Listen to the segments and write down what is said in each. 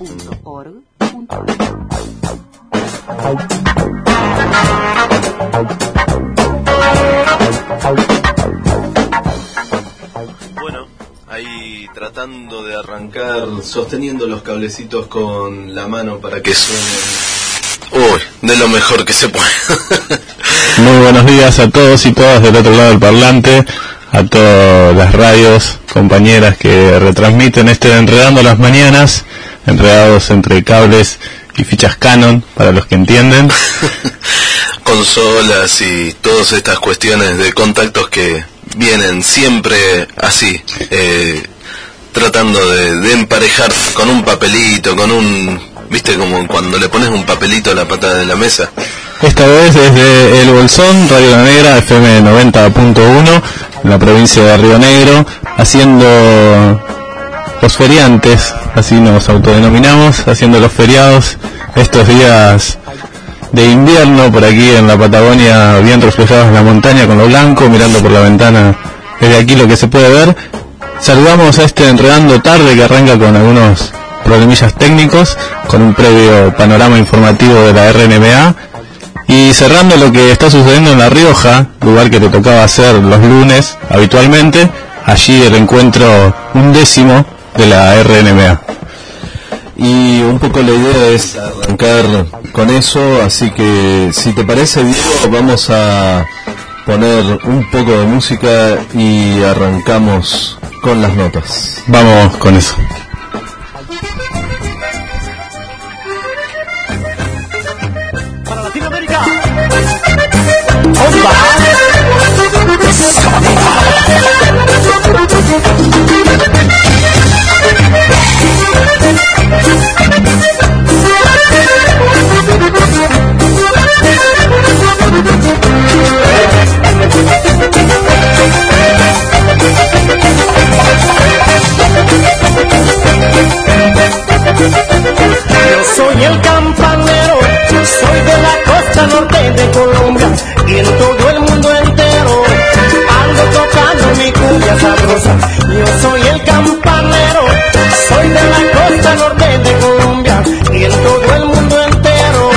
Bueno, ahí tratando de arrancar, sosteniendo los cablecitos con la mano para que suene. Uy, de lo mejor que se puede. Muy buenos días a todos y todas del otro lado del parlante, a todas las radios, compañeras que retransmiten este Enredando las Mañanas, enredados entre cables y fichas Canon, para los que entienden. Consolas y todas estas cuestiones de contactos que vienen siempre así, eh, tratando de, de emparejar con un papelito, con un... ¿Viste como cuando le pones un papelito a la pata de la mesa? Esta vez desde El Bolsón, Radio La Negra, FM 90.1, en la provincia de Río Negro, haciendo los feriantes, así nos autodenominamos, haciendo los feriados estos días de invierno por aquí en la Patagonia, bien reflejados en la montaña con lo blanco, mirando por la ventana desde aquí lo que se puede ver. Saludamos a este enredando tarde que arranca con algunos problemillas técnicos, con un previo panorama informativo de la RNBA y cerrando lo que está sucediendo en La Rioja, lugar que te tocaba hacer los lunes habitualmente, allí el encuentro undécimo de la RNBA. Y un poco la idea es arrancar con eso, así que si te parece Diego, vamos a poner un poco de música y arrancamos con las notas. Vamos con eso. Yo soy el campanero, soy de la costa norte de Colombia y en todo el mundo entero ando tocando mi cumbia sabrosa. Yo alegre norte de Colombia y en todo el mundo entero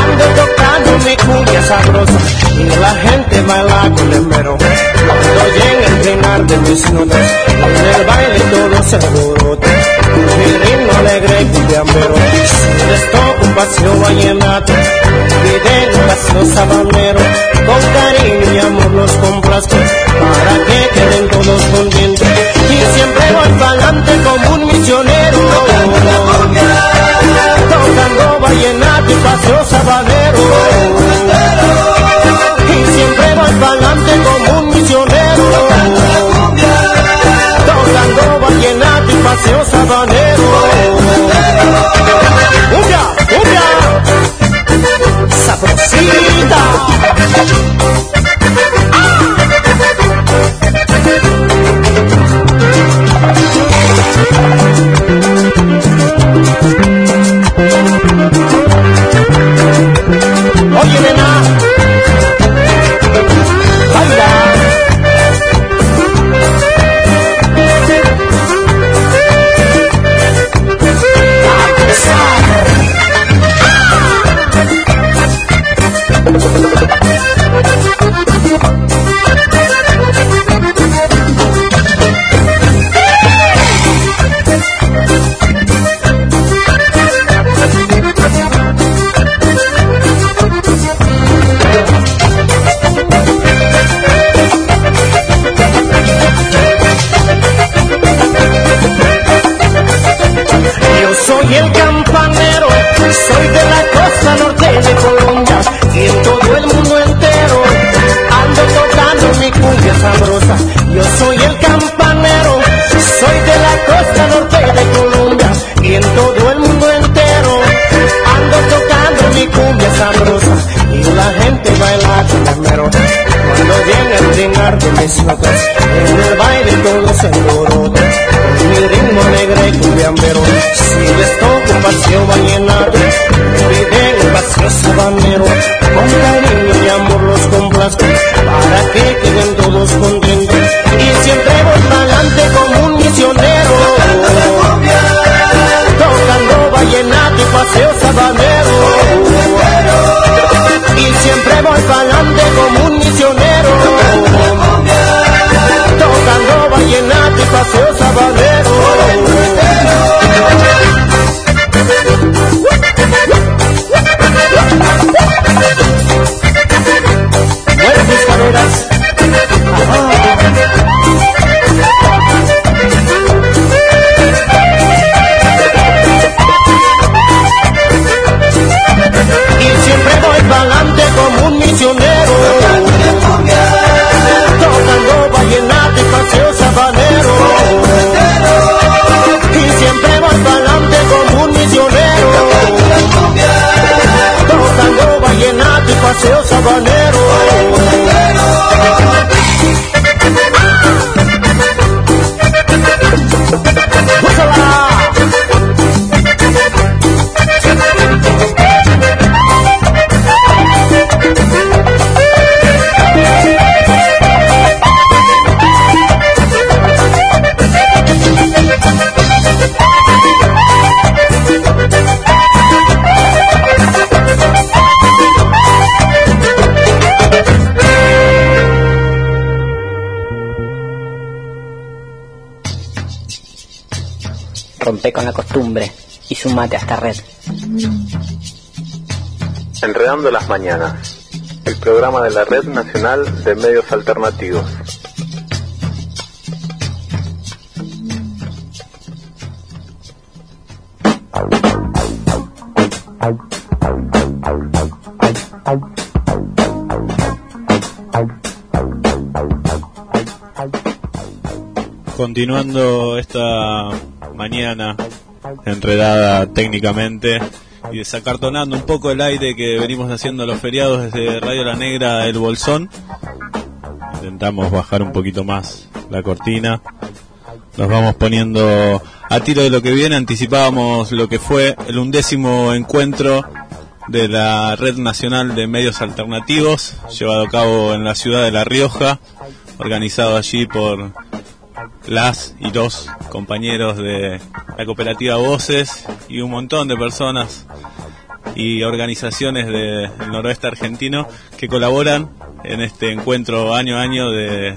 ando tocando mi cumbia sabrosa y la gente baila con el esmero. Estoy en el final de mis notas, en el baile todo se alborota. Mi ritmo alegre y cumbiambero, esto un vacío vallenato y de un vacío sabanero. Con cariño y amor los complazco. Y sumate a esta red. Enredando las Mañanas, el programa de la Red Nacional de Medios Alternativos. Continuando esta mañana enredada técnicamente y desacartonando un poco el aire que venimos haciendo los feriados desde Radio La Negra El Bolsón. Intentamos bajar un poquito más la cortina. Nos vamos poniendo a tiro de lo que viene. Anticipábamos lo que fue el undécimo encuentro de la Red Nacional de Medios Alternativos, llevado a cabo en la ciudad de La Rioja, organizado allí por las y los compañeros de la cooperativa Voces y un montón de personas y organizaciones del noroeste argentino que colaboran en este encuentro año a año de,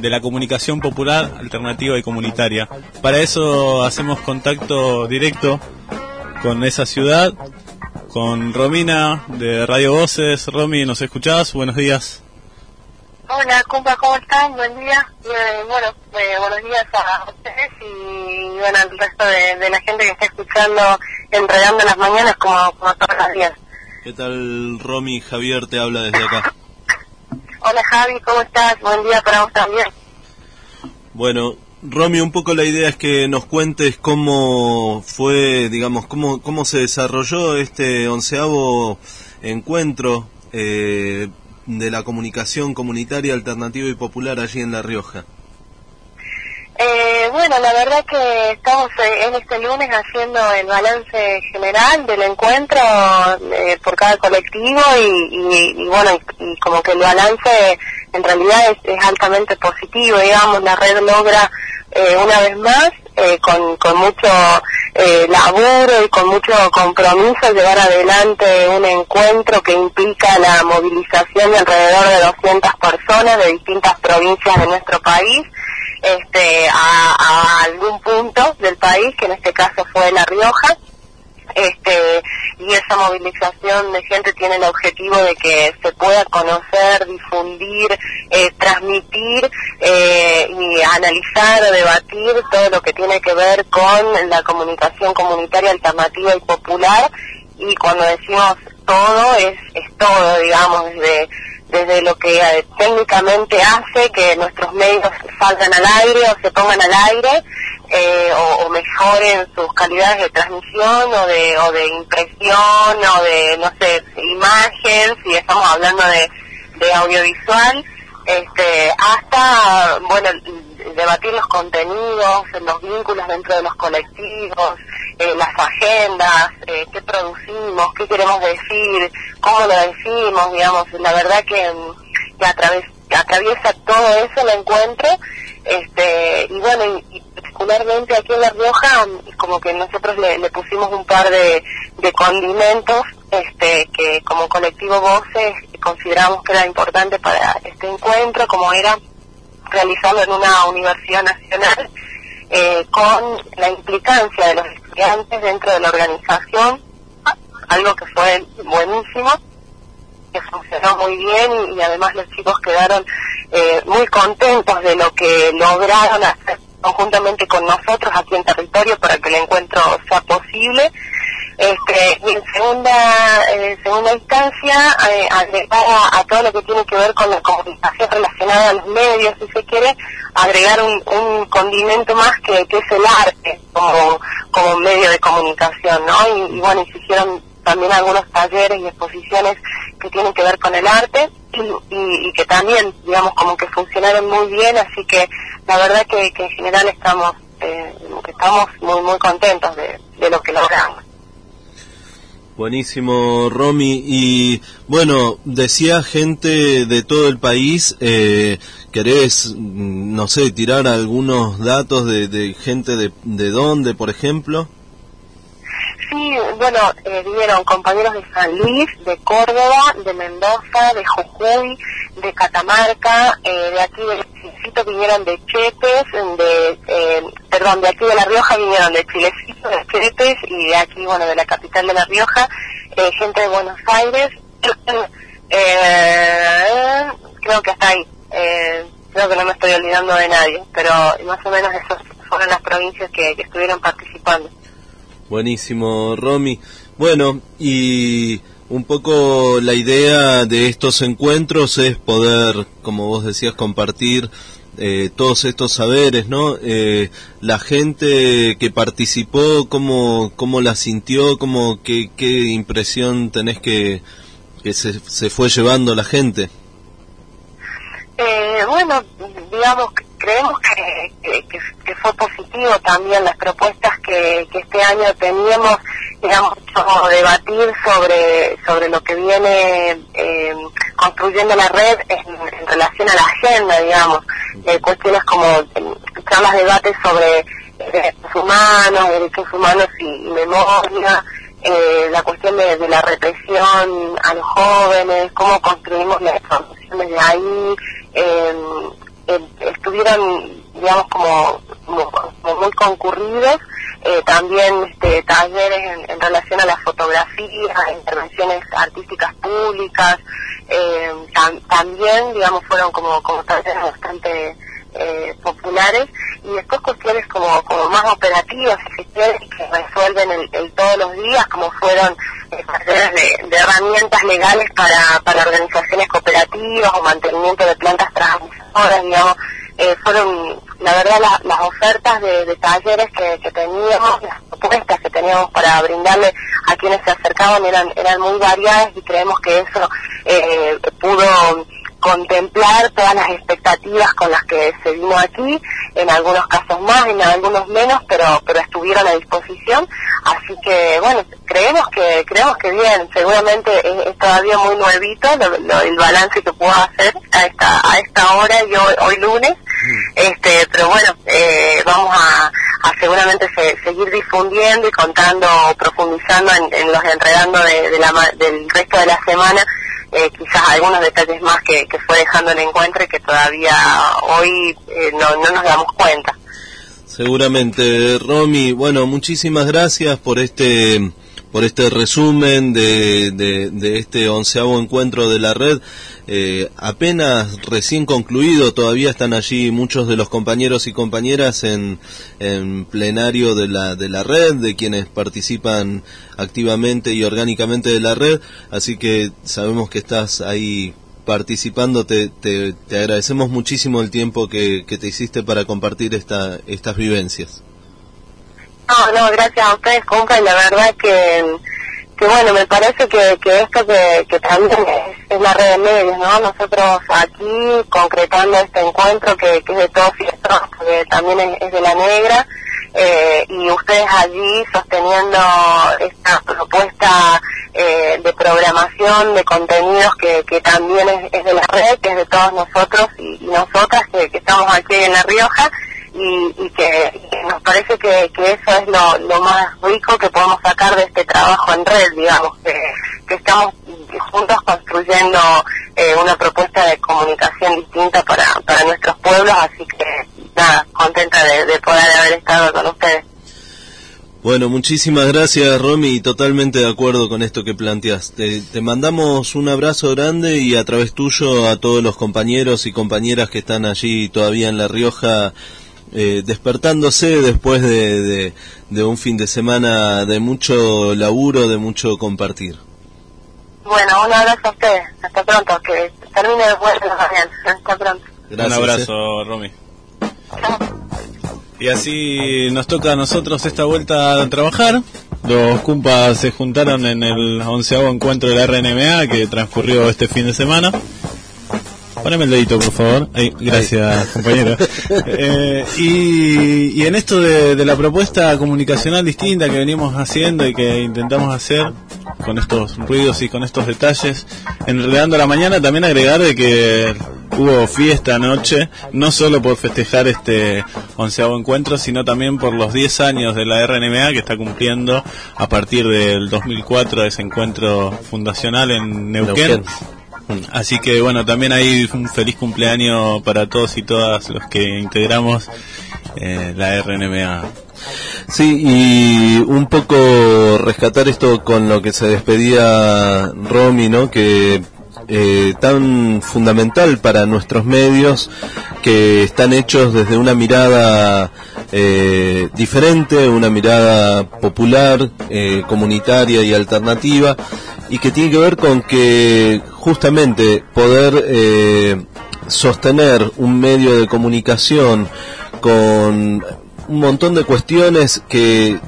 de la comunicación popular, alternativa y comunitaria. Para eso hacemos contacto directo con esa ciudad, con Romina de Radio Voces. Romy, ¿nos escuchás? Buenos días. Hola, compa, ¿cómo están? Buen día. Eh, bueno, eh, buenos días a ustedes y bueno, al resto de, de la gente que está escuchando Enredando las Mañanas como, como todos los días. ¿Qué tal, Romy? Javier te habla desde acá. Hola, Javi, ¿cómo estás? Buen día para vos también. Bueno, Romy, un poco la idea es que nos cuentes cómo fue, digamos, cómo, cómo se desarrolló este onceavo encuentro eh, de la comunicación comunitaria, alternativa y popular allí en La Rioja. Eh, bueno, la verdad que estamos eh, en este lunes haciendo el balance general del encuentro eh, por cada colectivo y, y- bueno, y, como que el balance en realidad es altamente positivo, digamos, la red logra eh, una vez más eh, con, con mucho eh, y con mucho compromiso llevar adelante un encuentro que implica la movilización de alrededor de 200 personas de distintas provincias de nuestro país este, a, a algún punto del país, que en este caso fue La Rioja. Este, y esa movilización de gente tiene el objetivo de que se pueda conocer, difundir, eh, transmitir eh, y analizar, debatir todo lo que tiene que ver con la comunicación comunitaria alternativa y popular. Y cuando decimos todo, es, es todo, digamos, desde desde lo que eh, técnicamente hace que nuestros medios salgan al aire o se pongan al aire eh, o, o mejoren sus calidades de transmisión o de, o de impresión o de, no sé, imagen, si estamos hablando de, audiovisual, este, hasta, bueno, debatir los contenidos, los vínculos dentro de los colectivos, eh, las agendas, eh, qué producimos, qué queremos decir, cómo lo decimos, digamos, la verdad que, que a través, atraviesa todo eso el encuentro, este, y bueno, y, particularmente aquí en La Rioja, como que nosotros le, pusimos un par de, de condimentos, este, que como colectivo Voces consideramos que era importante para este encuentro, como era realizarlo en una universidad nacional, eh, con la implicancia de los estudiantes dentro de la organización, algo que fue buenísimo, que funcionó muy bien y, además los chicos quedaron eh, muy contentos de lo que lograron hacer conjuntamente con nosotros aquí en territorio para que el encuentro sea posible. Este, en segunda, segunda instancia, eh, agregar a, todo lo que tiene que ver con la comunicación relacionada a los medios, si se quiere, agregar un, un condimento más que, que, es el arte como, como medio de comunicación, ¿no? Y, y bueno, se hicieron también algunos talleres y exposiciones que tienen que ver con el arte y, que también, digamos, como que funcionaron muy bien, así que la verdad que, que en general estamos eh, estamos muy muy contentos de, de lo que logramos. Buenísimo, Romy. Y bueno, decía gente de todo el país, eh, ¿querés, no sé, tirar algunos datos de, de gente de, de dónde, por ejemplo? Sí, bueno, eh, vinieron compañeros de San Luis, de Córdoba, de Mendoza, de Jujuy, de Catamarca, eh, de aquí del Chilecito vinieron de Chetes, de, eh, perdón, de aquí de La Rioja vinieron de Chilecito, de Chetes, y de aquí, bueno, de la capital de La Rioja, eh, gente de Buenos Aires, eh, creo que hasta ahí, eh, creo que no me estoy olvidando de nadie, pero más o menos esas fueron las provincias que, que estuvieron participando. Buenísimo, Romy. Bueno, y un poco la idea de estos encuentros es poder, como vos decías, compartir eh, todos estos saberes, ¿no? Eh, la gente que participó, ¿cómo, cómo la sintió? ¿Cómo, qué, qué impresión tenés que, que se, se fue llevando la gente? Eh, bueno, digamos, creemos que, que, fue positivo también las propuestas que, que este año teníamos, digamos, como debatir sobre, sobre lo que viene eh, construyendo la red en, relación a la agenda, digamos, eh, cuestiones como charlas, debates sobre derechos humanos, derechos humanos y, memoria, eh, la cuestión de, de, la represión a los jóvenes, cómo construimos la información desde ahí, eh, estuvieron, digamos, como, muy concurridos, eh, también este, talleres en, en, relación a la fotografía, intervenciones artísticas públicas, eh, tam, también, digamos, fueron como, como talleres bastante eh, populares. Y después cuestiones como, como más operativas, que resuelven el, todos los días, como fueron eh, de, de, herramientas legales para, para organizaciones cooperativas o mantenimiento de plantas transmisoras, digamos, eh, fueron, la verdad, la, las ofertas de, de talleres que, que, teníamos, las propuestas que teníamos para brindarle a quienes se acercaban eran, eran muy variadas y creemos que eso eh, pudo contemplar todas las expectativas con las que se vino aquí, en algunos casos más, en algunos menos, pero pero estuvieron a disposición, así que bueno, creemos que creemos que bien, seguramente es, es todavía muy nuevito lo, lo, el balance que puedo hacer a esta a esta hora y hoy, hoy lunes, este, pero bueno, eh, vamos a, a seguramente se, seguir difundiendo y contando, profundizando en, en los enredando de, de la, del resto de la semana eh, quizás algunos detalles más que, fue dejando el encuentro y que todavía hoy eh, no, no, nos damos cuenta. Seguramente, Romy. Bueno, muchísimas gracias por este por este resumen de, de, de este onceavo encuentro de la red. Eh, apenas recién concluido, todavía están allí muchos de los compañeros y compañeras en, en plenario de la, de la red, de quienes participan activamente y orgánicamente de la red, así que sabemos que estás ahí participando, te, te, te agradecemos muchísimo el tiempo que, que te hiciste para compartir esta, estas vivencias. No, no, gracias a ustedes, compa, y la verdad que, que bueno, me parece que, que esto que, que también es la red de medios, ¿no? Nosotros aquí concretando este encuentro que, que es de todos todas, porque también es, de la negra, eh, y ustedes allí sosteniendo esta propuesta eh, de programación de contenidos que, que también es, de la red, que es de todos nosotros y, nosotras que, que estamos aquí en La Rioja y, y que, nos parece que, que eso es lo, lo más rico que podemos sacar de este trabajo en red, digamos, que, que estamos juntos construyendo eh, una propuesta de comunicación distinta para, para nuestros pueblos, así que nada, contenta de, de poder haber estado con ustedes. Bueno, muchísimas gracias Romy totalmente de acuerdo con esto que planteas. Te, te, mandamos un abrazo grande y a través tuyo a todos los compañeros y compañeras que están allí todavía en La Rioja eh, despertándose después de, de, de un fin de semana de mucho laburo, de mucho compartir. Bueno, un abrazo a ustedes. Hasta pronto. Que termine de vuelta bien. Hasta pronto. Gracias, un abrazo, eh. Romy. Y así nos toca a nosotros esta vuelta a trabajar. Los cumpas se juntaron en el onceavo encuentro de la RNMA que transcurrió este fin de semana. Poneme el dedito, por favor. Ay, gracias, compañero. Eh, y, y, en esto de, de, la propuesta comunicacional distinta que venimos haciendo y que intentamos hacer con estos ruidos y con estos detalles, enredando la mañana, también agregar de que hubo fiesta anoche, no solo por festejar este onceavo encuentro, sino también por los 10 años de la RNMA que está cumpliendo a partir del 2004 ese encuentro fundacional en Neuquén. Neuquén. Así que bueno, también hay un feliz cumpleaños para todos y todas los que integramos eh, la RNMA. Sí, y un poco rescatar esto con lo que se despedía Romy, ¿no? Que eh, tan fundamental para nuestros medios que están hechos desde una mirada eh, diferente, una mirada popular, eh, comunitaria y alternativa, y que tiene que ver con que justamente poder eh, sostener un medio de comunicación con un montón de cuestiones que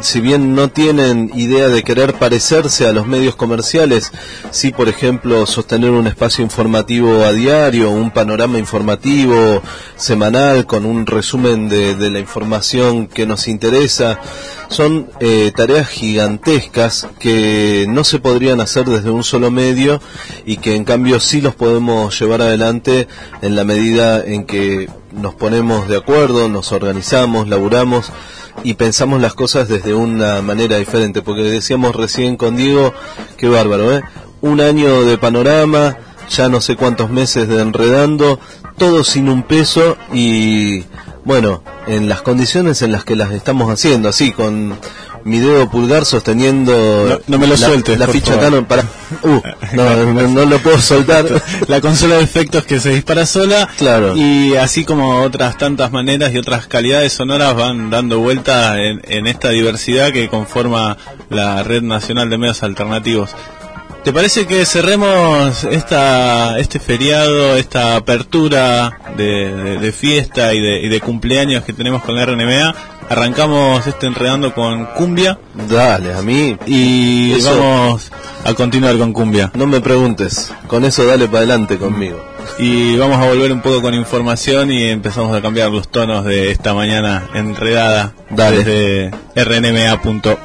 si bien no tienen idea de querer parecerse a los medios comerciales, sí, por ejemplo, sostener un espacio informativo a diario, un panorama informativo semanal con un resumen de, de la información que nos interesa, son eh, tareas gigantescas que no se podrían hacer desde un solo medio y que en cambio sí los podemos llevar adelante en la medida en que nos ponemos de acuerdo, nos organizamos, laburamos y pensamos las cosas desde una manera diferente, porque decíamos recién con Diego, qué bárbaro, ¿eh? Un año de panorama, ya no sé cuántos meses de enredando, todo sin un peso y bueno, en las condiciones en las que las estamos haciendo, así con mi dedo pulgar sosteniendo no, no me lo la, sueltes, la ficha Canon para uh, no, no, no, lo puedo soltar. La consola de efectos que se dispara sola. Claro. Y así como otras tantas maneras y otras calidades sonoras van dando vuelta en, en esta diversidad que conforma la red nacional de medios alternativos ¿Te parece que cerremos esta, este feriado, esta apertura de, de, de fiesta y de, y de, cumpleaños que tenemos con la RNMA? Arrancamos este enredando con cumbia. Dale, a mí. Y eso, vamos a continuar con cumbia. No me preguntes, con eso dale para adelante conmigo. Y vamos a volver un poco con información y empezamos a cambiar los tonos de esta mañana enredada dale. desde rnma.org.ar.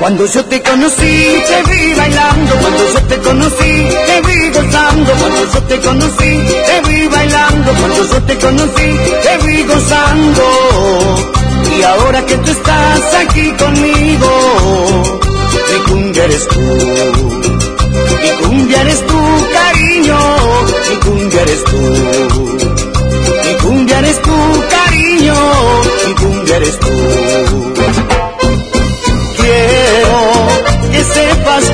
Cuando yo te conocí, te vi bailando. Cuando yo te conocí, te vi gozando. Cuando yo te conocí, te vi bailando. Cuando yo te conocí, te vi gozando. Y ahora que tú estás aquí conmigo, mi cumbia eres tú. Mi cumbia eres tú, cumbia eres tú. Mi cumbia eres tú, cariño, mi cumbia eres tú.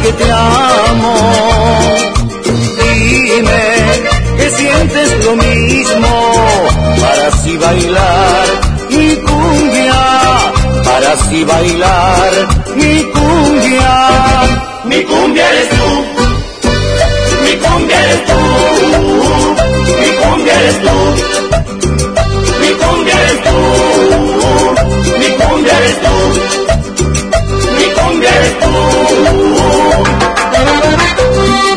Que te amo. Dime que sientes lo mismo. Para así bailar mi cumbia, para así bailar mi cumbia. Mi cumbia eres tú, mi cumbia eres tú, mi cumbia eres tú, mi cumbia eres tú, mi cumbia eres tú, mi cumbia eres tú. Thank you.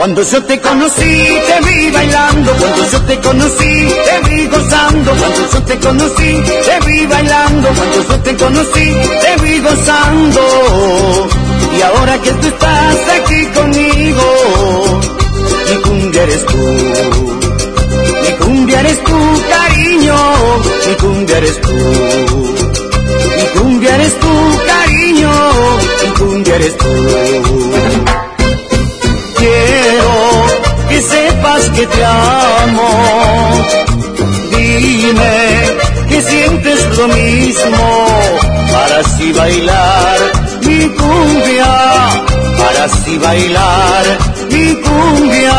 Cuando yo te conocí, te vi bailando. Cuando yo te conocí, te vi gozando. Cuando yo te conocí, te vi bailando. Cuando yo te conocí, te vi gozando. Y ahora que tú estás aquí conmigo, mi cumbia eres tú. Mi cumbia eres tú, cariño. Mi cumbia eres tú. Mi cumbia eres tú, cariño. Mi cumbia eres tú. Sepas que te amo. Dime que sientes lo mismo para así bailar mi cumbia, para así bailar mi cumbia.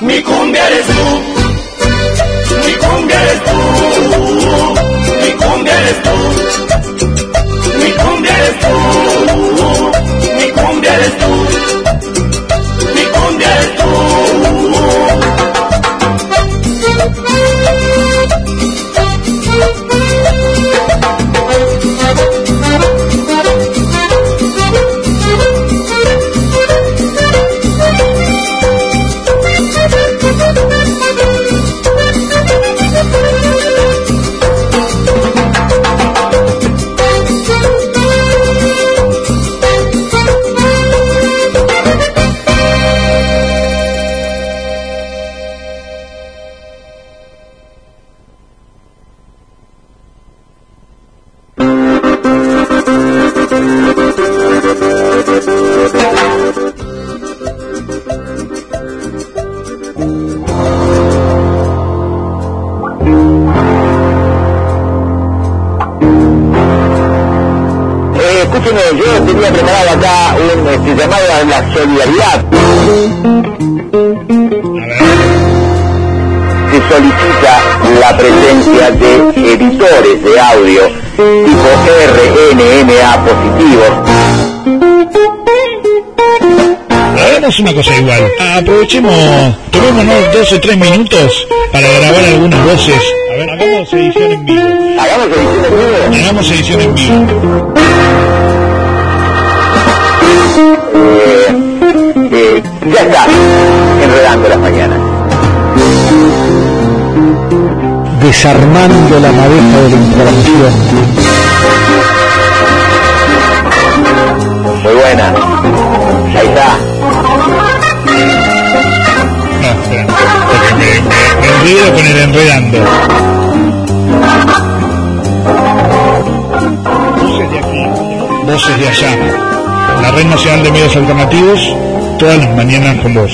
Mi cumbia eres tú, mi cumbia eres tú, mi cumbia eres tú, mi cumbia eres tú, mi cumbia eres tú mi cumbia eres tú. Eh, un este, llamado a la solidaridad. Se solicita la presencia de editores de audio tipo RNMA positivos. Hagamos una cosa igual. Aprovechemos, tomémonos dos o tres minutos para grabar algunas voces. A ver, hagamos edición en vivo. Hagamos edición en vivo. Hagamos edición en vivo. Eh, eh, ya está, enredando las mañanas. Desarmando la madeja de la información. Muy buena. Ahí está. No, me, me, con el enredando. Voces de aquí, voces de allá. La Red Nacional de Medios Alternativos, todas las mañanas con vos.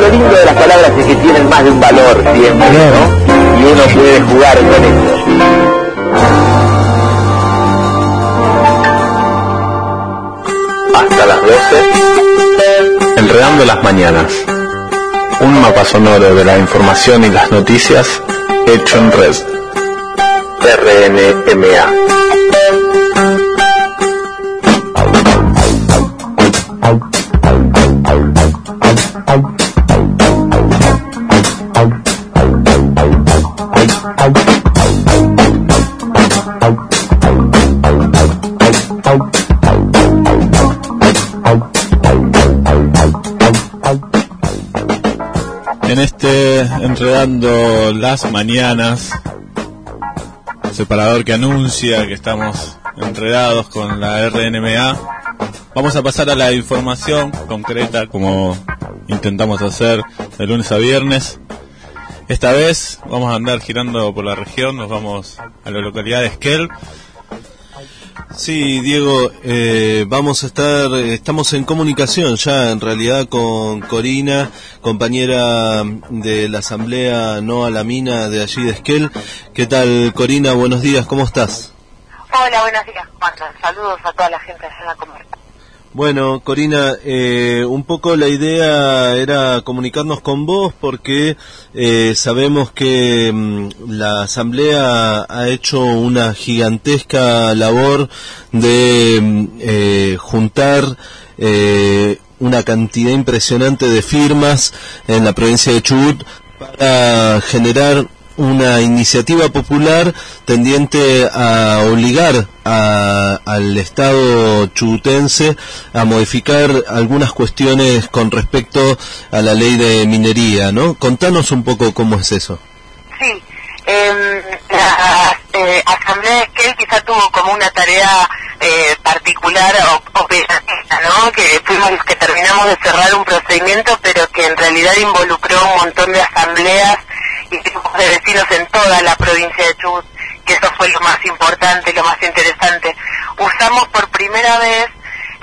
Lo lindo de las palabras es que tienen más de un valor siempre, ¿no? Y uno puede jugar con eso. Hasta las 12. Enredando las mañanas. Un mapa sonoro de la información y las noticias hecho en red. RNMA. Enredando las Mañanas, separador que anuncia que estamos enredados con la RNMA, vamos a pasar a la información concreta como intentamos hacer de lunes a viernes. Esta vez vamos a andar girando por la región, nos vamos a la localidad de Esquel. Sí, Diego, eh, vamos a estar, estamos en comunicación ya en realidad con Corina, compañera de la Asamblea No a la Mina de allí de Esquel. ¿Qué tal, Corina? Buenos días, ¿cómo estás? Hola, buenos días, Marta. Saludos a toda la gente de la. Bueno, Corina, eh, un poco la idea era comunicarnos con vos porque eh, sabemos que mm, la Asamblea ha hecho una gigantesca labor de mm, eh, juntar eh, una cantidad impresionante de firmas en la provincia de Chubut para generar una iniciativa popular tendiente a obligar a- al Estado chubutense a modificar algunas cuestiones con respecto a la ley de minería, ¿no? Contanos un poco cómo es eso. Sí, eh, la Asamblea de Esquel quizá tuvo como una tarea eh, particular o operativa, ¿no? Que fuimos que terminamos de cerrar un procedimiento, pero que en realidad involucró un montón de asambleas y grupos de vecinos en toda la provincia de Chubut, que eso fue lo más importante, lo más interesante. Usamos por primera vez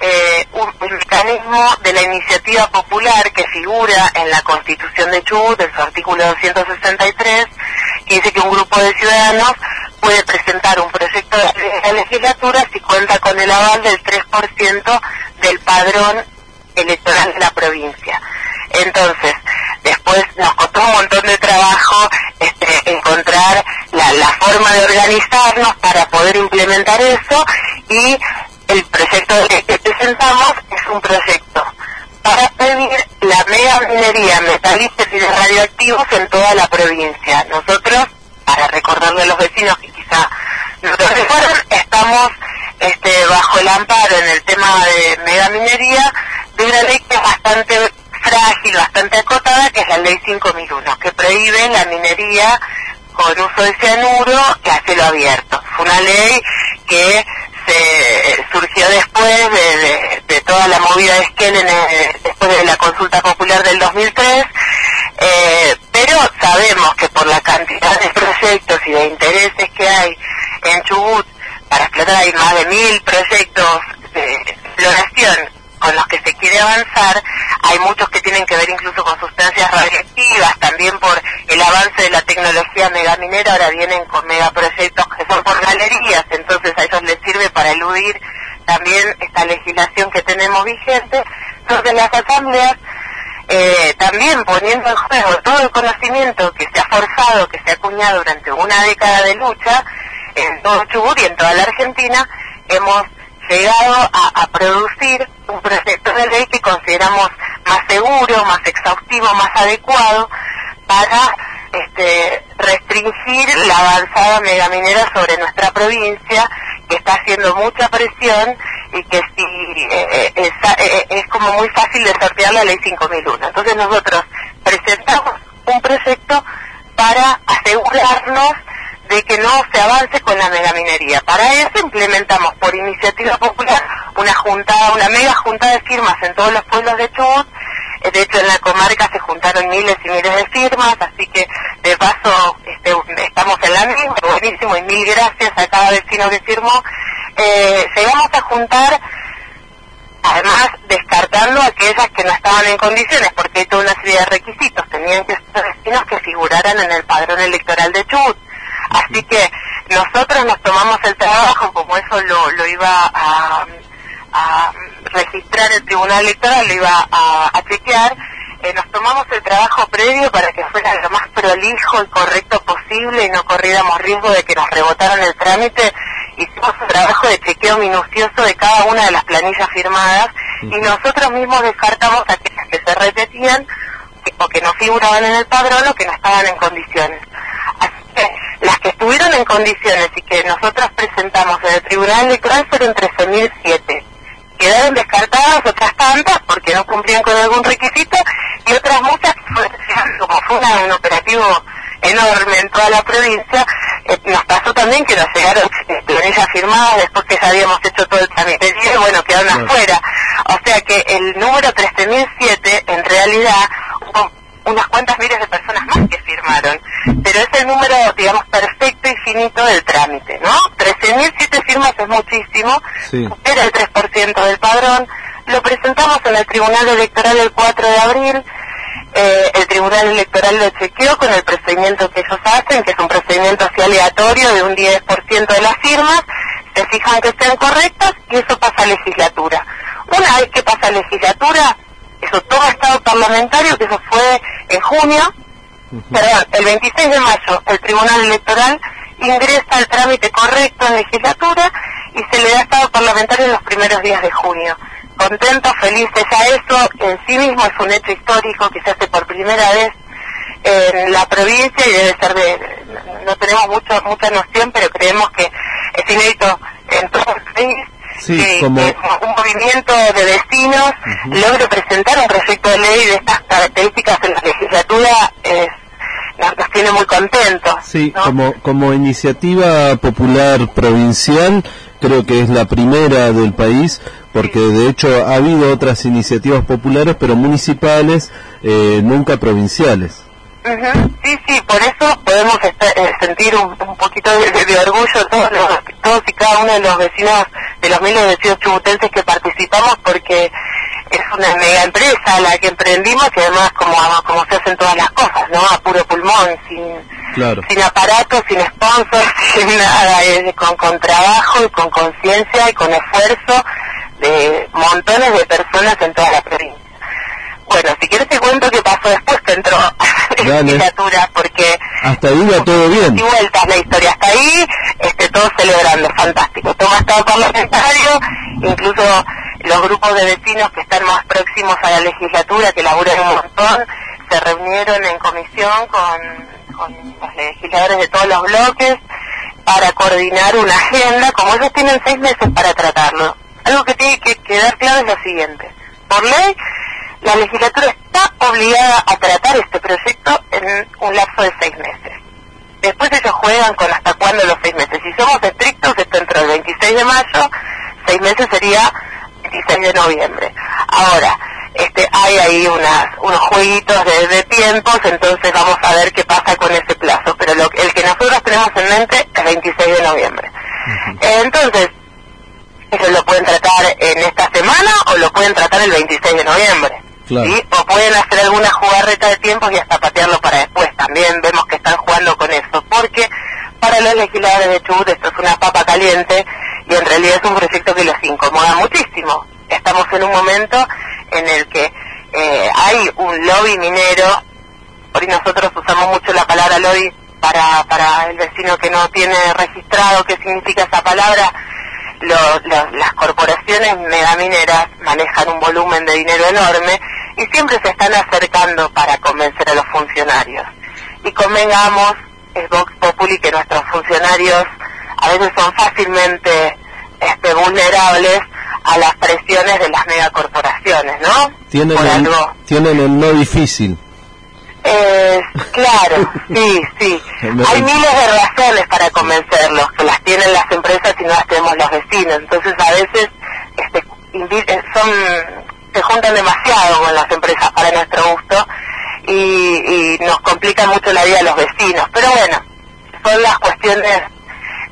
eh, un, mecanismo de la iniciativa popular que figura en la Constitución de Chubut, en su artículo 263, que dice que un grupo de ciudadanos puede presentar un proyecto de la legislatura si cuenta con el aval del 3% del padrón electoral de la provincia. Entonces, después nos costó un montón de trabajo este, encontrar la, forma de organizarnos para poder implementar eso y el proyecto que presentamos es un proyecto para pedir la mega minería de radioactivos en toda la provincia. Nosotros, para recordarle a los vecinos que quizá no lo recuerdan, estamos este, bajo el amparo en el tema de mega minería de una ley que es bastante frágil, bastante acotada, que es la ley 5001, que prohíbe la minería con uso de cianuro a cielo abierto. Fue una ley que se surgió después de, toda la movida de Esquel, en el- después de la consulta popular del 2003, eh, pero sabemos que por la cantidad de proyectos y de intereses que hay en Chubut para explotar hay más de mil proyectos de exploración con los que se quiere avanzar, hay muchos que tienen que ver incluso con sustancias radioactivas, también por el avance de la tecnología megaminera, ahora vienen con megaproyectos que son por galerías, entonces a ellos les sirve para eludir también esta legislación que tenemos vigente, entonces las asambleas eh, también poniendo en juego todo el conocimiento que se ha forzado, que se ha acuñado durante una década de lucha en todo Chubut y en toda la Argentina, hemos llegado a producir un proyecto de ley que consideramos más seguro, más exhaustivo, más adecuado para este, restringir la avanzada megaminera sobre nuestra provincia, que está haciendo mucha presión y que si eh, eh, es, eh, es como muy fácil de sortear la ley 5001. Entonces nosotros presentamos un proyecto para asegurarnos de que no se avance con la megaminería. Para eso implementamos por iniciativa popular una junta, una mega junta de firmas en todos los pueblos de Chubut. Eh, De hecho, en la comarca se juntaron miles y miles de firmas, así que de paso este, estamos en la misma, buenísimo, y mil gracias a cada vecino que firmó. Eh, llegamos a juntar además descartando aquellas que no estaban en condiciones, porque hay toda una serie de requisitos, tenían que ser vecinos que figuraran en el padrón electoral de Chubut. Así que nosotros nos tomamos el trabajo, como eso lo, lo iba a, a registrar el Tribunal Electoral, lo iba a, a chequear, eh, nos tomamos el trabajo previo para que fuera lo más prolijo y correcto posible y no corriéramos riesgo de que nos rebotaran el trámite. Hicimos un trabajo de chequeo minucioso de cada una de las planillas firmadas y nosotros mismos descartamos aquellas que se repetían que- o que no figuraban en el padrón o que no estaban en condiciones. Las que estuvieron en condiciones y que nosotros presentamos en el Tribunal Electoral fueron 13.007. Quedaron descartadas otras tantas porque no cumplían con algún requisito y otras muchas que fueron como fue una- un operativo enorme en toda la provincia, eh, nos pasó también que nos llegaron planillas firmadas después que ya habíamos hecho todo el trámite y bueno, quedaron afuera. O sea que el número 13.007 en realidad unas cuantas miles de personas más que firmaron, pero es el número, digamos, perfecto y finito del trámite, ¿no? 13.007 firmas es muchísimo, Sí. era el 3% del padrón, lo presentamos en el Tribunal Electoral el 4 de abril, eh, el Tribunal Electoral lo chequeó con el procedimiento que ellos hacen, que es un procedimiento así aleatorio de un 10% de las firmas, se fijan que sean correctas y eso pasa a legislatura. Una vez que pasa a legislatura, eso toma estado parlamentario, que eso fue en junio, perdón, el 26 de mayo, el Tribunal Electoral ingresa el trámite correcto en legislatura y se le da estado parlamentario en los primeros días de junio. Contentos, felices, ya eso en sí mismo es un hecho histórico que se hace por primera vez en la provincia y debe ser de, no tenemos mucho, mucha noción, pero creemos que es inédito en todo el país. Sí, que- como- que un movimiento de vecinos logre presentar un proyecto de ley de estas características en la legislatura es, nos, nos tiene muy contentos. Sí, como, como iniciativa popular provincial, creo que es la primera del país, porque de hecho ha habido otras iniciativas populares, pero municipales, eh, nunca provinciales. Ujú, Sí, sí, por eso podemos esta- eh, sentir un, un poquito de, de- de orgullo todos, los- todos y cada uno de los vecinos, de los miles de vecinos chubutenses que participamos, porque es una mega empresa la que emprendimos y además como, como se hacen todas las cosas, ¿no? A puro pulmón, sin, Claro. sin aparatos, sin sponsors, sin nada, con, con trabajo y con conciencia y con esfuerzo de montones de personas en toda la provincia. Bueno, si quieres te cuento qué pasó después que entró legislatura, porque Hasta ahí va todo bien. y vueltas la historia hasta ahí, este, todos celebrando, fantástico. Toma estado parlamentario, incluso los grupos de vecinos que están más próximos a la legislatura, que laburan un montón, se reunieron en comisión con, con los legisladores de todos los bloques para coordinar una agenda, como ellos tienen seis meses para tratarlo. Algo que tiene que quedar claro es lo siguiente. Por ley, la legislatura está obligada a tratar este proyecto en un lapso de seis meses. Después ellos juegan con hasta cuándo los seis meses. Si somos estrictos, esto entró el 26 de mayo, seis meses sería 26 de noviembre. Ahora, este, hay ahí unas, unos jueguitos de, de tiempos, entonces vamos a ver qué pasa con ese plazo. Pero lo, el que nosotros tenemos en mente es 26 de noviembre. Entonces, ellos lo pueden tratar en esta semana o lo pueden tratar el 26 de noviembre. ¿Sí? O pueden hacer alguna jugarreta de tiempos y hasta patearlo para después. También vemos que están jugando con eso. Porque para los legisladores de Chubut esto es una papa caliente y en realidad es un proyecto que los incomoda muchísimo. Estamos en un momento en el que eh, hay un lobby minero. Ahí nosotros usamos mucho la palabra lobby para, para el vecino que no tiene registrado qué significa esa palabra lo- lo- las corporaciones megamineras manejan un volumen de dinero enorme y siempre se están acercando para convencer a los funcionarios. Y convengamos, es Vox Populi, que nuestros funcionarios a veces son fácilmente este, vulnerables a las presiones de las megacorporaciones, ¿no? Tienen Por el, algo. tienen el no difícil. Eh, claro, sí, sí. Hay miles de razones para convencerlos, que las tienen las empresas y no las tenemos los vecinos. Entonces a veces este, eh, son se juntan demasiado con las empresas para nuestro gusto y, y nos complican mucho la vida a los vecinos. Pero bueno, son las cuestiones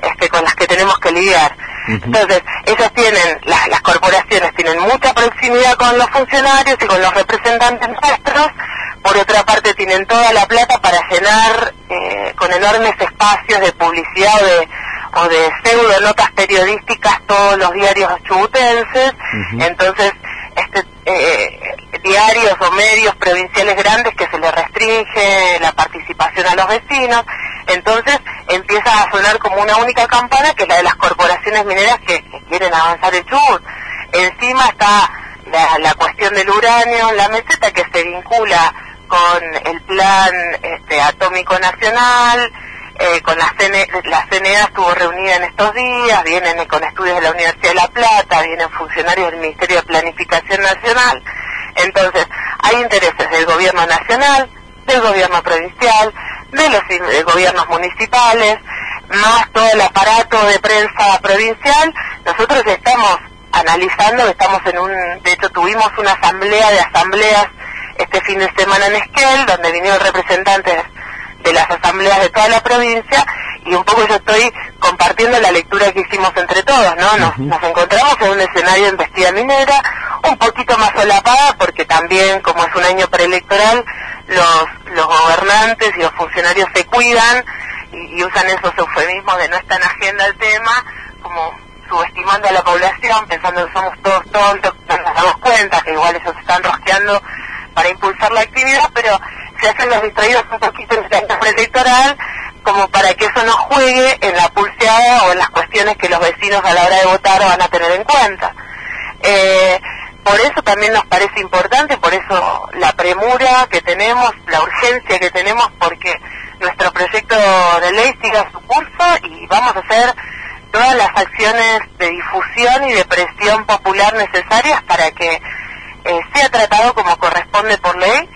este, con las que tenemos que lidiar. Entonces, ellos tienen, las, las corporaciones tienen mucha proximidad con los funcionarios y con los representantes nuestros, por otra parte tienen toda la plata para llenar eh, con enormes espacios de publicidad o de, o de pseudo notas periodísticas todos los diarios chubutenses, entonces este eh, diarios o medios provinciales grandes que se les restringe la participación a los vecinos, entonces empieza a sonar como una única campana que es la de las corporaciones mineras que, quieren avanzar el Chubut. Encima está la, cuestión del uranio la meseta que se vincula con el plan este, atómico nacional, eh, con la, CN, la CNA estuvo reunida en estos días, vienen con estudios de la Universidad de La Plata, vienen funcionarios del Ministerio de Planificación Nacional. Entonces, hay intereses del gobierno nacional, del gobierno provincial, de los gobiernos municipales, más todo el aparato de prensa provincial, nosotros estamos analizando, estamos en un, de hecho tuvimos una asamblea de asambleas este fin de semana en Esquel, donde vinieron representantes de las asambleas de toda la provincia y un poco yo estoy compartiendo la lectura que hicimos entre todos, ¿no? Nos, nos encontramos en un escenario de investida minera, un poquito más solapada porque también como es un año preelectoral, los, los gobernantes y los funcionarios se cuidan y, y usan esos eufemismos de no estar en agenda el tema, como subestimando a la población, pensando que somos todos tontos, no nos damos cuenta que igual ellos están rosqueando para impulsar la actividad, pero se hacen los distraídos un poquito en año preelectoral como para que eso no juegue en la pulseada o en las cuestiones que los vecinos a la hora de votar van a tener en cuenta. Eh, por eso también nos parece importante, por eso la premura que tenemos, la urgencia que tenemos, porque nuestro proyecto de ley siga su curso y vamos a hacer todas las acciones de difusión y de presión popular necesarias para que eh, sea tratado como corresponde por ley.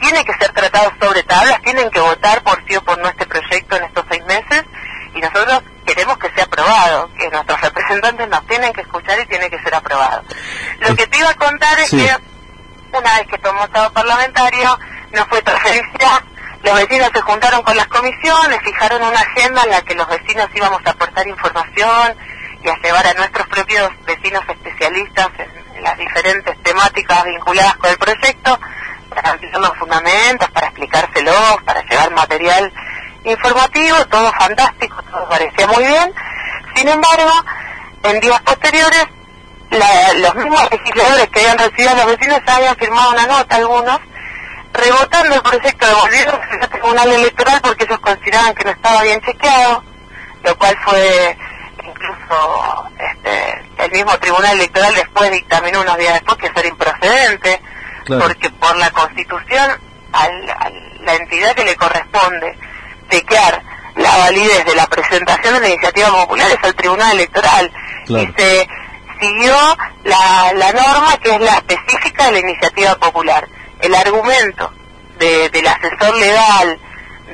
Tiene que ser tratado sobre tablas, tienen que votar por sí o por no este proyecto en estos seis meses y nosotros queremos que sea aprobado, que nuestros representantes nos tienen que escuchar y tiene que ser aprobado. Lo que te iba a contar es Sí. que una vez que tomó estado parlamentario, no fue transferencia, los vecinos se juntaron con las comisiones, fijaron una agenda en la que los vecinos íbamos a aportar información y a llevar a nuestros propios vecinos especialistas en, en las diferentes temáticas vinculadas con el proyecto, para ampliar los fundamentos, para explicárselos, para llevar material informativo, todo fantástico, todo parecía muy bien. Sin embargo, en días posteriores, los mismos legisladores que habían recibido a los vecinos habían firmado una nota, algunos, rebotando el proyecto de volvieron al Tribunal Electoral porque ellos consideraban que no estaba bien chequeado, lo cual fue incluso este, el mismo Tribunal Electoral después dictaminó unos días después que eso era improcedente, Claro. porque por la Constitución al- a la entidad que le corresponde chequear la validez de la presentación de la iniciativa popular es al Tribunal Electoral Claro. y se siguió la, la norma que es la específica de la iniciativa popular. El argumento de- del asesor legal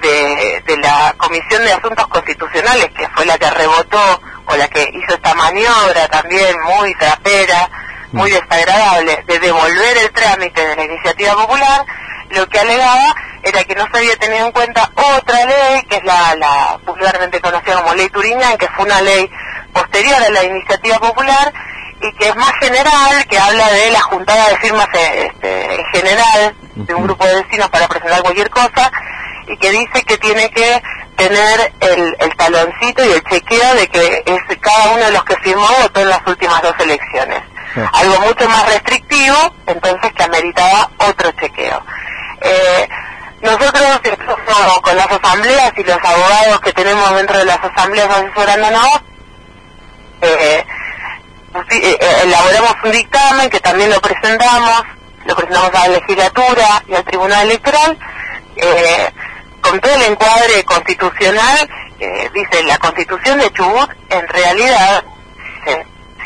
de, de la Comisión de Asuntos Constitucionales, que fue la que rebotó o la que hizo esta maniobra también muy trapera, muy desagradable, de devolver el trámite de la iniciativa popular, lo que alegaba era que no se había tenido en cuenta otra ley, que es la, la popularmente conocida como Ley Turiñán, que fue una ley posterior a la iniciativa popular y que es más general, que habla de la juntada de firmas eh, este, en general de un grupo de vecinos para presentar cualquier cosa y que dice que tiene que tener el, el taloncito y el chequeo de que es cada uno de los que firmó votó en las últimas dos elecciones. Algo mucho más restrictivo, entonces que ameritaba otro chequeo. Eh, nosotros, con las asambleas y los abogados que tenemos dentro de las asambleas asesorándonos, eh, eh, eh, elaboramos un dictamen que también lo presentamos, lo presentamos a la legislatura y al Tribunal Electoral, eh, con todo el encuadre constitucional, dice, la constitución de Chubut en realidad,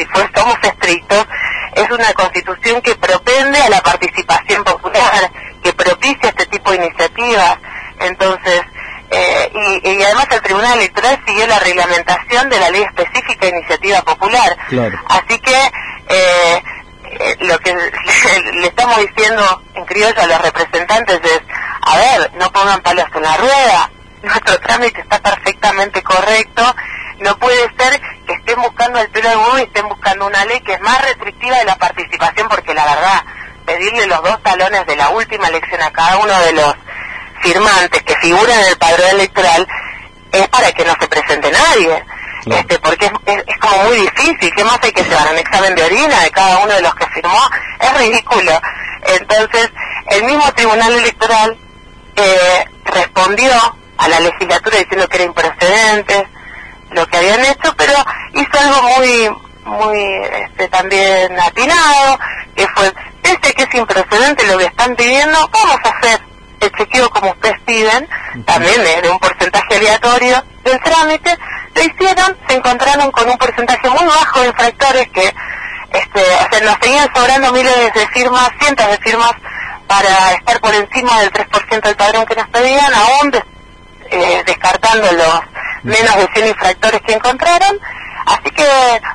si fue, somos estrictos, es una constitución que propende a la participación popular, que propicia este tipo de iniciativas. Entonces, eh, y, y además el Tribunal Electoral siguió la reglamentación de la ley específica de iniciativa popular. Claro. Así que eh, eh, lo que le, le estamos diciendo en criollo a los representantes es, a ver, no pongan palos en la rueda, nuestro trámite está perfectamente correcto, no puede ser estén buscando el pelo de huevo y estén buscando una ley que es más restrictiva de la participación, porque la verdad, pedirle los dos talones de la última elección a cada uno de los firmantes que figuran en el padrón electoral es para que no se presente nadie. Este, porque es, es- es como muy difícil, ¿qué más hay que llevar? ¿Un examen de orina de cada uno de los que firmó? Es ridículo. Entonces, el mismo Tribunal Electoral eh, respondió a la legislatura diciendo que era improcedente lo que habían hecho, pero hizo algo muy, muy este, también atinado, que fue, pese que es improcedente lo que están pidiendo, vamos a hacer el chequeo como ustedes piden, también de, de un porcentaje aleatorio del trámite, lo hicieron, se encontraron con un porcentaje muy bajo de infractores que este, o sea, nos seguían sobrando miles de firmas, cientos de firmas para estar por encima del 3% del padrón que nos pedían, aún des- eh, descartando los menos de 100 infractores que encontraron. Así que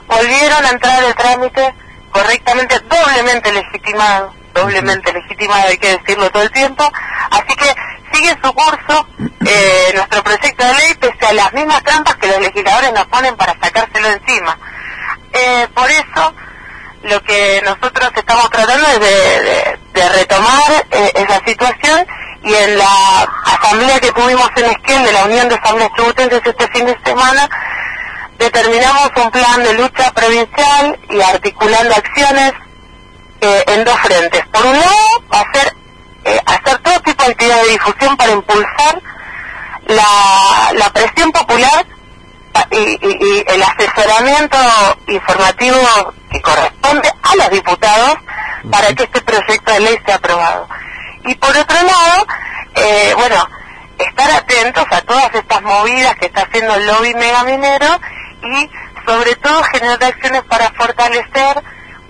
volvieron a entrar el trámite correctamente, doblemente legitimado, doblemente legitimado, hay que decirlo todo el tiempo. Así que sigue su curso eh, nuestro proyecto de ley, pese a las mismas trampas que los legisladores nos ponen para sacárselo encima. Eh, por eso, lo que nosotros estamos tratando es de, de- retomar eh, esa situación y en la asamblea que tuvimos en Esquel de la Unión de Asambleas Tributenses este fin de semana determinamos un plan de lucha provincial y articulando acciones eh, en dos frentes. Por un lado, hacer, eh, hacer todo tipo de actividades de difusión para impulsar la, presión popular y, y- y el asesoramiento informativo que corresponde a los diputados para que este proyecto de ley sea aprobado. Y por otro lado, eh, bueno, estar atentos a todas estas movidas que está haciendo el lobby megaminero y sobre todo generar acciones para fortalecer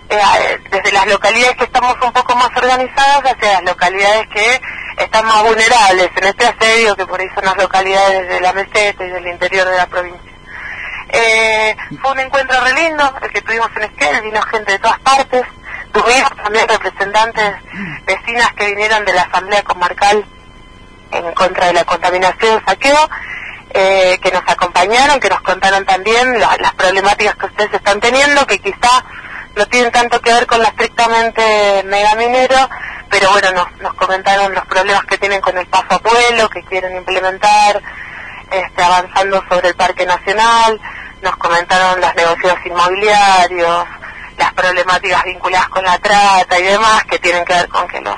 eh, desde las localidades que estamos un poco más organizadas hacia las localidades que están más vulnerables en este asedio que por ahí son las localidades de la meseta y del interior de la provincia. Eh, fue un encuentro re lindo el que tuvimos en Esquel, vino gente de todas partes, tuvimos también representantes vecinas que vinieron de la Asamblea Comarcal en contra de la contaminación y saqueo, eh, que nos acompañaron, que nos contaron también la- las problemáticas que ustedes están teniendo, que quizá no tienen tanto que ver con lo estrictamente megaminero, pero bueno, nos, nos comentaron los problemas que tienen con el paso a pueblo, que quieren implementar, este, avanzando sobre el Parque Nacional, nos comentaron los negocios inmobiliarios, las problemáticas vinculadas con la trata y demás, que tienen que ver con que los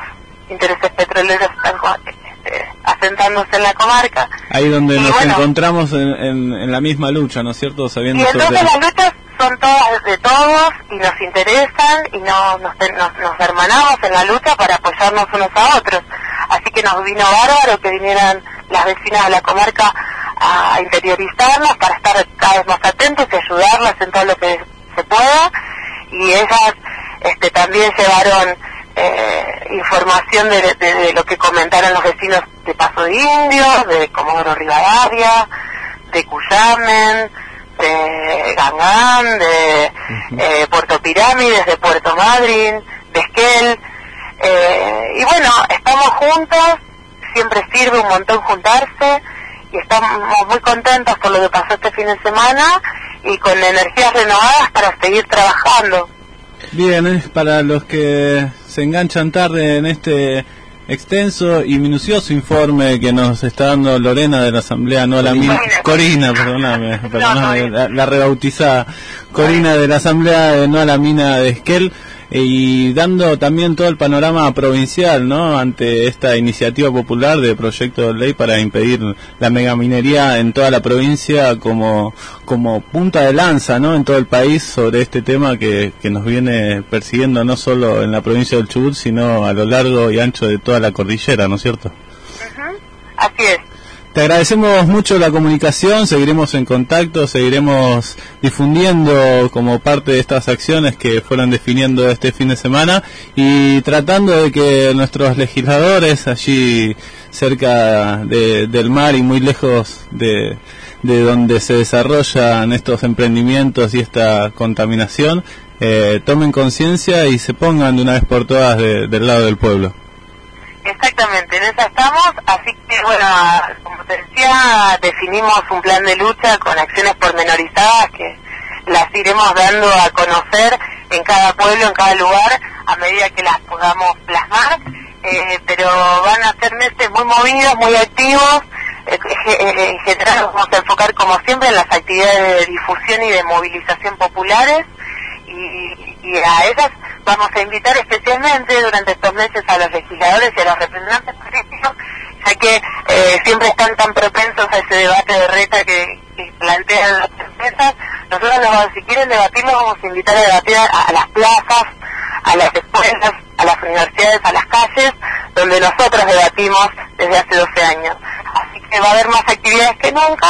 intereses petroleros están este, asentándose en la comarca. Ahí donde Y nos bueno. encontramos en, en- en la misma lucha, ¿no es cierto? Sabiendo Y entonces sobre... las luchas son todas de todos y nos interesan y no, nos, nos, nos hermanamos en la lucha para apoyarnos unos a otros. Así que nos vino bárbaro que vinieran las vecinas de la comarca a interiorizarnos para estar cada vez más atentos y ayudarlas en todo lo que se pueda. Y ellas este, también llevaron eh, información de, de- de lo que comentaron los vecinos de Paso de Indios, de Comodoro Rivadavia, de Cuyamen, de Gangán, de eh, Puerto Pirámides, de Puerto Madryn, de Esquel. Eh, y bueno, estamos juntos, siempre sirve un montón juntarse y estamos muy contentos por lo que pasó este fin de semana y con energías renovadas para seguir trabajando. Bien, es para los que se enganchan tarde en este extenso y minucioso informe que nos está dando Lorena de la Asamblea, no la mía, Corina, perdóname, perdóname, la, la rebautizada, Corina de la Asamblea de No a la Mina de Esquel, eh, y dando también todo el panorama provincial, ¿no? Ante esta iniciativa popular de proyecto de ley para impedir la megaminería en toda la provincia como, como punta de lanza, ¿no? En todo el país sobre este tema que, que nos viene persiguiendo no solo en la provincia del Chubut, sino a lo largo y ancho de toda la cordillera, ¿no es cierto? Así es. Te agradecemos mucho la comunicación, seguiremos en contacto, seguiremos difundiendo como parte de estas acciones que fueron definiendo este fin de semana y tratando de que nuestros legisladores allí cerca de- del mar y muy lejos de, de donde se desarrollan estos emprendimientos y esta contaminación eh, tomen conciencia y se pongan de una vez por todas de- del lado del pueblo. Exactamente, en esa estamos, así que bueno, como te decía, definimos un plan de lucha con acciones pormenorizadas que las iremos dando a conocer en cada pueblo, en cada lugar, a medida que las podamos plasmar, eh, pero van a ser meses muy movidos, muy activos, eh, eh, en general vamos a enfocar como siempre en las actividades de difusión y de movilización populares, y, y a ellas vamos a invitar especialmente durante estos meses a los legisladores y a los representantes políticos, ya que eh, siempre están tan propensos a ese debate de reta que, plantean las empresas. Nosotros, los si quieren debatirlo, vamos a invitar a debatir a, las plazas, a las escuelas, a las universidades, a las calles, donde nosotros debatimos desde hace 12 años. Así que va a haber más actividades que nunca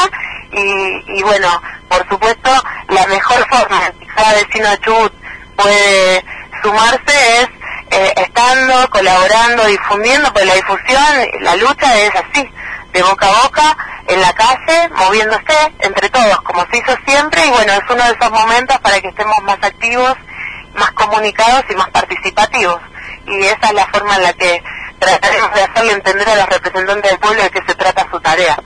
y, bueno, por supuesto, la mejor forma que cada vecino de Chubut puede sumarse es eh, estando, colaborando, difundiendo, pues la difusión, la lucha es así, de boca a boca, en la calle, moviéndose entre todos, como se hizo siempre, y bueno, es uno de esos momentos para que estemos más activos, más comunicados y más participativos. Y esa es la forma en la que trataremos de hacerle entender a los representantes del pueblo de qué se trata su tarea.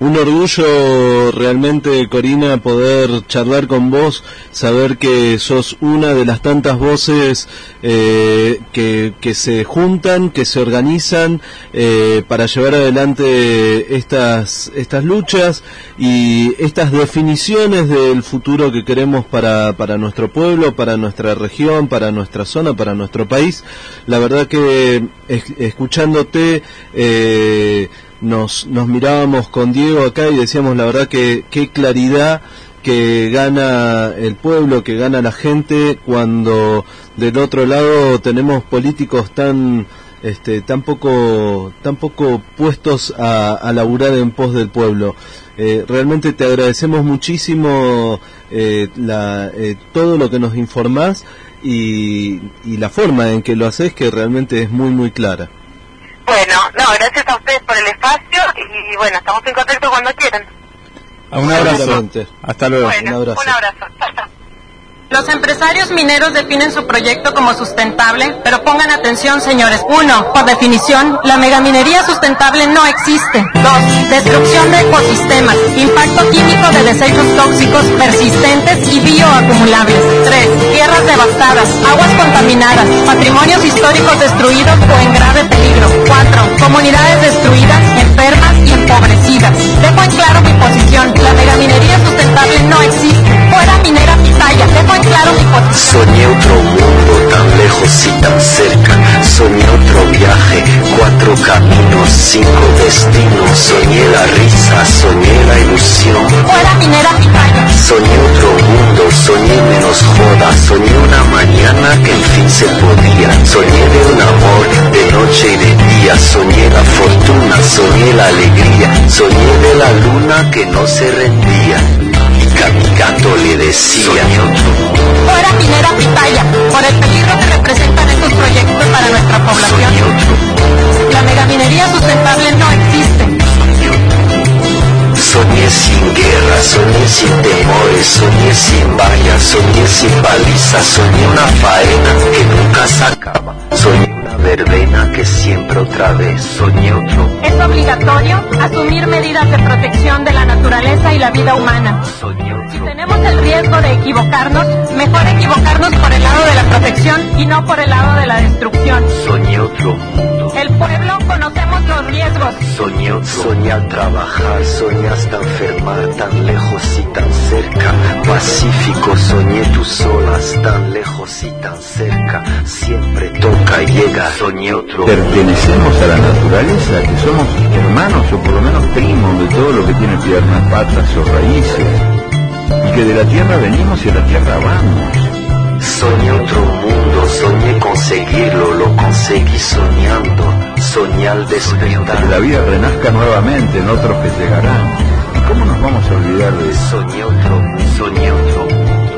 Un orgullo realmente, Corina, poder charlar con vos, saber que sos una de las tantas voces eh, que, que se juntan, que se organizan eh, para llevar adelante estas, estas luchas y estas definiciones del futuro que queremos para, para nuestro pueblo, para nuestra región, para nuestra zona, para nuestro país. La verdad que es- escuchándote, eh, nos, nos mirábamos con Diego acá y decíamos la verdad que qué claridad que gana el pueblo, que gana la gente cuando del otro lado tenemos políticos tan este, tan poco tan poco puestos a, a laburar en pos del pueblo. Eh, realmente te agradecemos muchísimo eh, la, eh, todo lo que nos informás y, y la forma en que lo haces que realmente es muy muy clara. Bueno, no, gracias a ustedes por el espacio y bueno, estamos en contacto cuando quieran. Un abrazo. Hasta luego. Bueno, un abrazo. Un abrazo. Los empresarios mineros definen su proyecto como sustentable, pero pongan atención, señores. Uno, por definición, la megaminería sustentable no existe. Dos, destrucción de ecosistemas, impacto químico de desechos tóxicos persistentes y bioacumulables. Tres, tierras devastadas, aguas contaminadas, patrimonios históricos destruidos o en grave peligro. Cuatro, comunidades destruidas, enfermas y empobrecidas. Dejo en claro mi posición, la megaminería sustentable no existe. Fuera minera pitaya, dejo en claro mi posición. Soñé otro mundo tan lejos y tan cerca. Soñé otro viaje, cuatro caminos, cinco destinos. Soñé la risa, soñé la ilusión. Fuera minera pitaya. Soñé otro mundo, soñé menos joda. Soñé una mañana que en fin se podía. Soñé de un amor de noche y de día. Soñé la fortuna, soñé la alegría. Soñé de la luna que no se rendía. Y que decía. Fuera minera pitaya, por el peligro que representan estos proyectos para nuestra población. La megaminería sustentable no existe. Soñé sin guerra, soñé sin temores, soñé sin vallas, soñé sin balizas, soñé una faena que nunca se acaba, soñé verbena que siempre otra vez, soñé otro Es obligatorio asumir medidas de protección de la naturaleza y la vida humana. Si tenemos el riesgo de equivocarnos, mejor equivocarnos por el lado de la protección y no por el lado de la destrucción. soñé otro El pueblo conocemos los riesgos. soñé otro, soñé al trabajar, soñé hasta enfermar, tan lejos y tan cerca, pacífico, soñé tus olas, tan lejos y tan cerca, siempre toca y llega, soñé otro Pertenecemos a la naturaleza, que somos hermanos o por lo menos primos de todo lo que tiene piernas, patas o raíces. Y que de la tierra venimos y a la tierra vamos. Soñé otro mundo, soñé conseguirlo, lo conseguí soñando, soñé al Que despertar. la vida renazca nuevamente en otros que llegarán. ¿Y cómo nos vamos a olvidar de eso? Soñé otro, soñé otro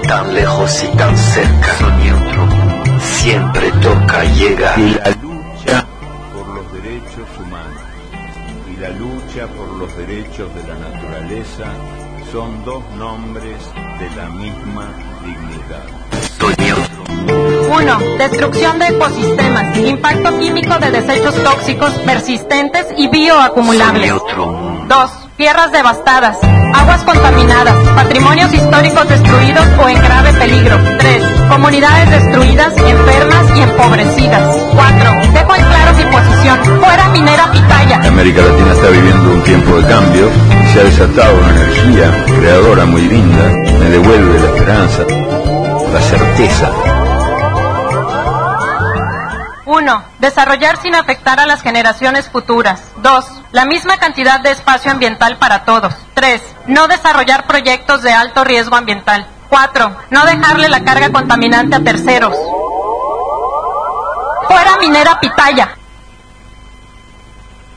tan lejos y tan cerca. Soñé otro siempre toca, llega. Y la lucha por los derechos humanos y la lucha por los derechos de la naturaleza son dos nombres de la misma dignidad. Soñé otro Uno, destrucción de ecosistemas, impacto químico de desechos tóxicos persistentes y bioacumulables. Dos, tierras devastadas, aguas contaminadas, patrimonios históricos destruidos o en grave peligro. Tres, comunidades destruidas, enfermas y empobrecidas. Cuatro, dejo en claro mi posición, fuera minera pitaya. América Latina está viviendo un tiempo de cambio y se ha desatado una energía creadora muy linda, me devuelve la esperanza, la certeza. Uno, desarrollar sin afectar a las generaciones futuras. Dos, la misma cantidad de espacio ambiental para todos. Tres, no desarrollar proyectos de alto riesgo ambiental. Cuatro, no dejarle la carga contaminante a terceros. Fuera minera pitaya.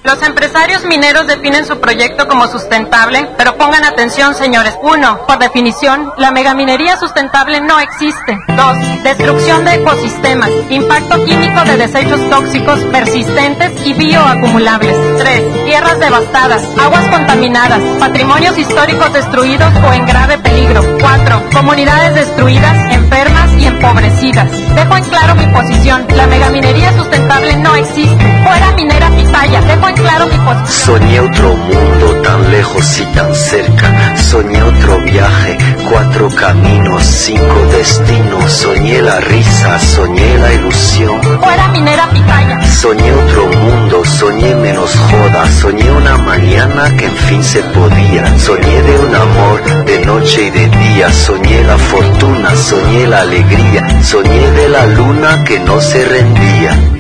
Los empresarios mineros definen su proyecto como sustentable, pero pongan atención, señores. Uno, por definición, la megaminería sustentable no existe. Dos, destrucción de ecosistemas, impacto químico de desechos tóxicos persistentes y bioacumulables. Tres, tierras devastadas, aguas contaminadas, patrimonios históricos destruidos o en grave peligro. Cuatro, comunidades destruidas, enfermas y empobrecidas. Dejo en claro mi posición. La megaminería sustentable no existe. Fuera minera pitaya. Dejo claro. Soñé otro mundo tan lejos y tan cerca. Soñé otro viaje, cuatro caminos, cinco destinos. Soñé la risa, soñé la ilusión. Fuera minera pitaya. Soñé otro mundo, soñé menos joda. Soñé una mañana que en fin se podía. Soñé de un amor de noche y de día. Soñé la fortuna, soñé la alegría. Soñé de la luna que no se rendía.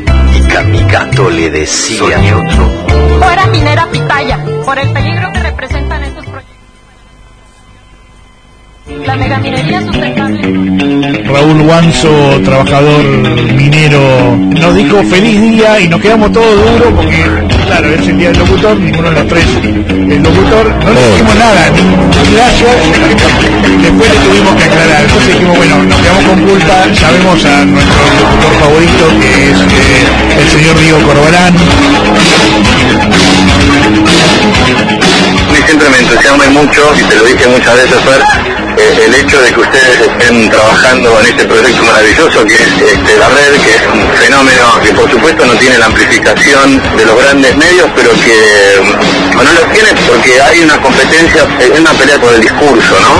Y que a mi gato le decía. Soñé otro mundo. Fuera minera pitaya. Por el peligro que representan La megaminería sustentable. Raúl Guanzo, trabajador minero, nos dijo feliz día y nos quedamos todos duros porque, claro, es el día del locutor, ninguno de los tres. El locutor, no le dijimos nada, ni gracias, después le tuvimos que aclarar, entonces dijimos, bueno, nos quedamos con culpa, sabemos a nuestro locutor favorito que es eh, el señor Diego Corbalán. Mí siempre me entusiasma mucho, y te lo dije muchas veces, Fer, eh, el hecho de que ustedes estén trabajando en este proyecto maravilloso que es este, la red, que es un fenómeno que por supuesto no tiene la amplificación de los grandes medios, pero que mm, no lo tiene porque hay una competencia, es una pelea por el discurso, ¿no?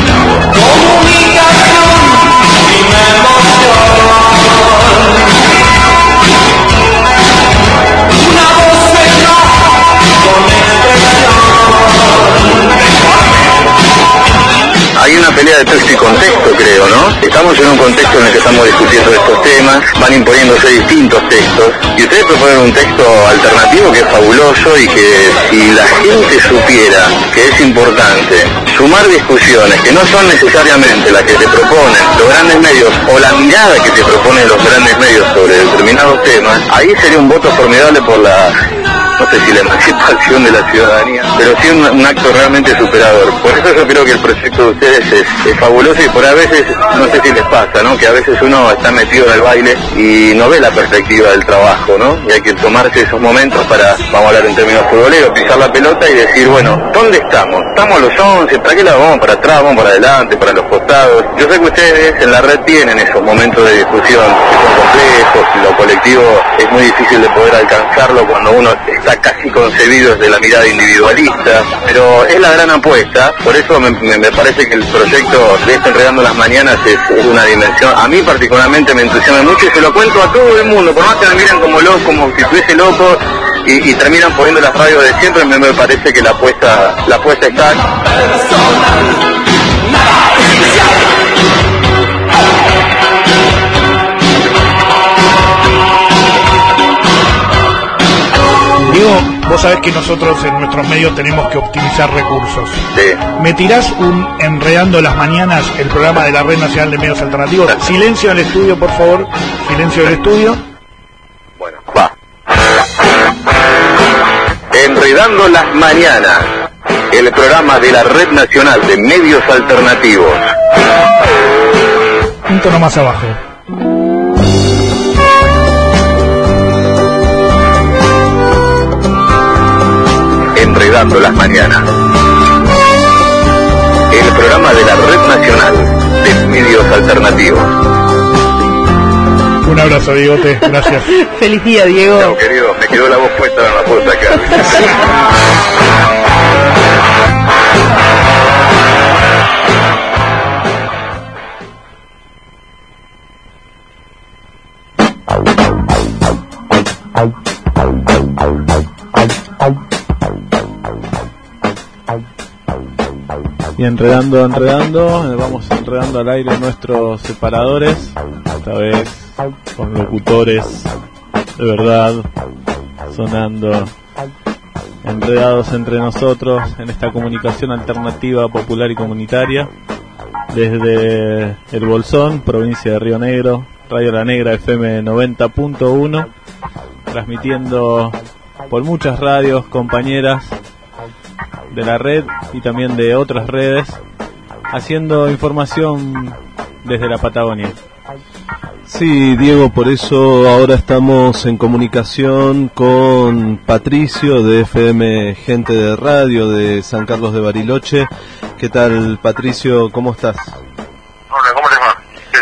Hay una pelea de texto y contexto, creo, ¿no? Estamos en un contexto en el que estamos discutiendo estos temas, van imponiéndose distintos textos, y ustedes proponen un texto alternativo que es fabuloso y que si la gente supiera que es importante sumar discusiones que no son necesariamente las que te proponen los grandes medios o la mirada que te proponen los grandes medios sobre determinados temas, ahí sería un voto formidable por la no sé si la emancipación de la ciudadanía, pero sí un, acto realmente superador. Por eso yo creo que el proyecto de ustedes es, fabuloso y por a veces, no sé si les pasa, ¿no? Que a veces uno está metido en el baile y no ve la perspectiva del trabajo, ¿no? Y hay que tomarse esos momentos para, vamos a hablar en términos futboleros, pisar la pelota y decir, bueno, ¿dónde estamos? ¿Estamos los 11? ¿Para qué lado vamos? ¿Para atrás? ¿Vamos para adelante? ¿Para los costados? Yo sé que ustedes en la red tienen esos momentos de discusión que son complejos, lo colectivo es muy difícil de poder alcanzarlo cuando uno está casi concebido desde la mirada individualista, pero es la gran apuesta, por eso me, parece que el proyecto de este Enredando las Mañanas es, una dimensión, a mí particularmente me entusiasma mucho y se lo cuento a todo el mundo, por más que me miren como loco, como si estuviese loco, y, y terminan poniendo las radios de siempre, me, me parece que la apuesta, la apuesta está. Vos sabés que nosotros en nuestros medios tenemos que optimizar recursos. ¿Me tirás un Enredando las Mañanas, el programa de la Red Nacional de Medios Alternativos? Silencio en el estudio, por favor. Silencio del estudio. Enredando las Mañanas, el programa de la Red Nacional de Medios Alternativos. Un tono más abajo. Las Mañanas. El programa de la Red Nacional de Medios Alternativos. Un abrazo, Diegote. Gracias. Feliz día, Diego. Chao, querido, me quedó la voz puesta, no la puedo sacar. Y enredando, enredando, eh, vamos enredando al aire nuestros separadores, esta vez con locutores de verdad, sonando enredados entre nosotros en esta comunicación alternativa, popular y comunitaria, desde El Bolsón, provincia de Río Negro, Radio La Negra FM 90.1, transmitiendo por muchas radios compañeras de la red y también de otras redes, haciendo información desde la Patagonia. Sí, Diego, por eso ahora estamos en comunicación con Patricio de FM Gente de Radio de San Carlos de Bariloche. ¿Qué tal, Patricio? ¿Cómo estás? Hola, ¿cómo les va? ¿Qué?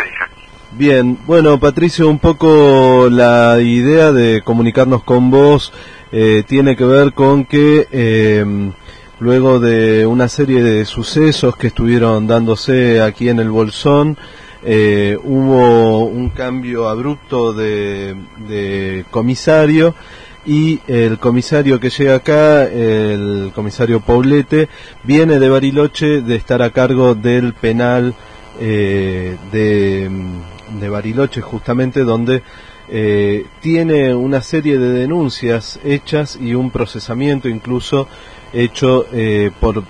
Bien, bueno, Patricio, un poco la idea de comunicarnos con vos eh, tiene que ver con que eh, luego de una serie de sucesos que estuvieron dándose aquí en el Bolsón, eh, hubo un cambio abrupto de, de comisario y el comisario que llega acá, el comisario Paulete, viene de Bariloche de estar a cargo del penal eh, de, de Bariloche, justamente donde eh, tiene una serie de denuncias hechas y un procesamiento incluso hecho eh, por,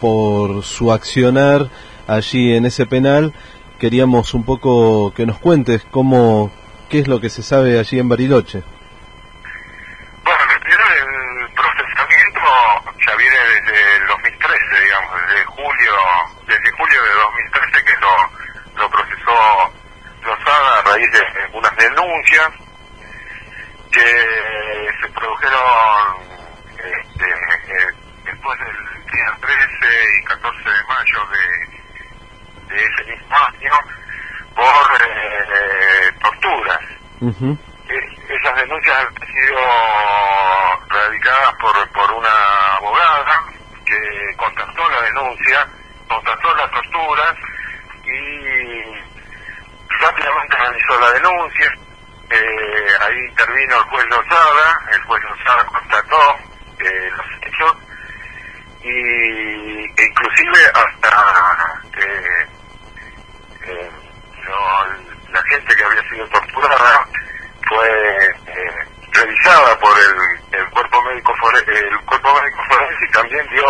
por su accionar allí en ese penal. Queríamos un poco que nos cuentes cómo, qué es lo que se sabe allí en Bariloche. Bueno, el procesamiento ya viene desde el 2013, digamos, desde julio, desde julio de 2013 que lo, lo procesó Lozada a raíz de unas denuncias que se produjeron después del día 13 y 14 de mayo de, de ese mismo año por eh, torturas. Eh, esas denuncias han sido radicadas por, por una abogada que contactó la denuncia, contactó las torturas y rápidamente realizó la denuncia. Eh, ahí intervino el juez Lozada, el juez Lozada constató eh, los hechos y e inclusive hasta eh, eh, no, la gente que había sido torturada fue eh, revisada por el, el cuerpo médico fore, el cuerpo médico forense y también dio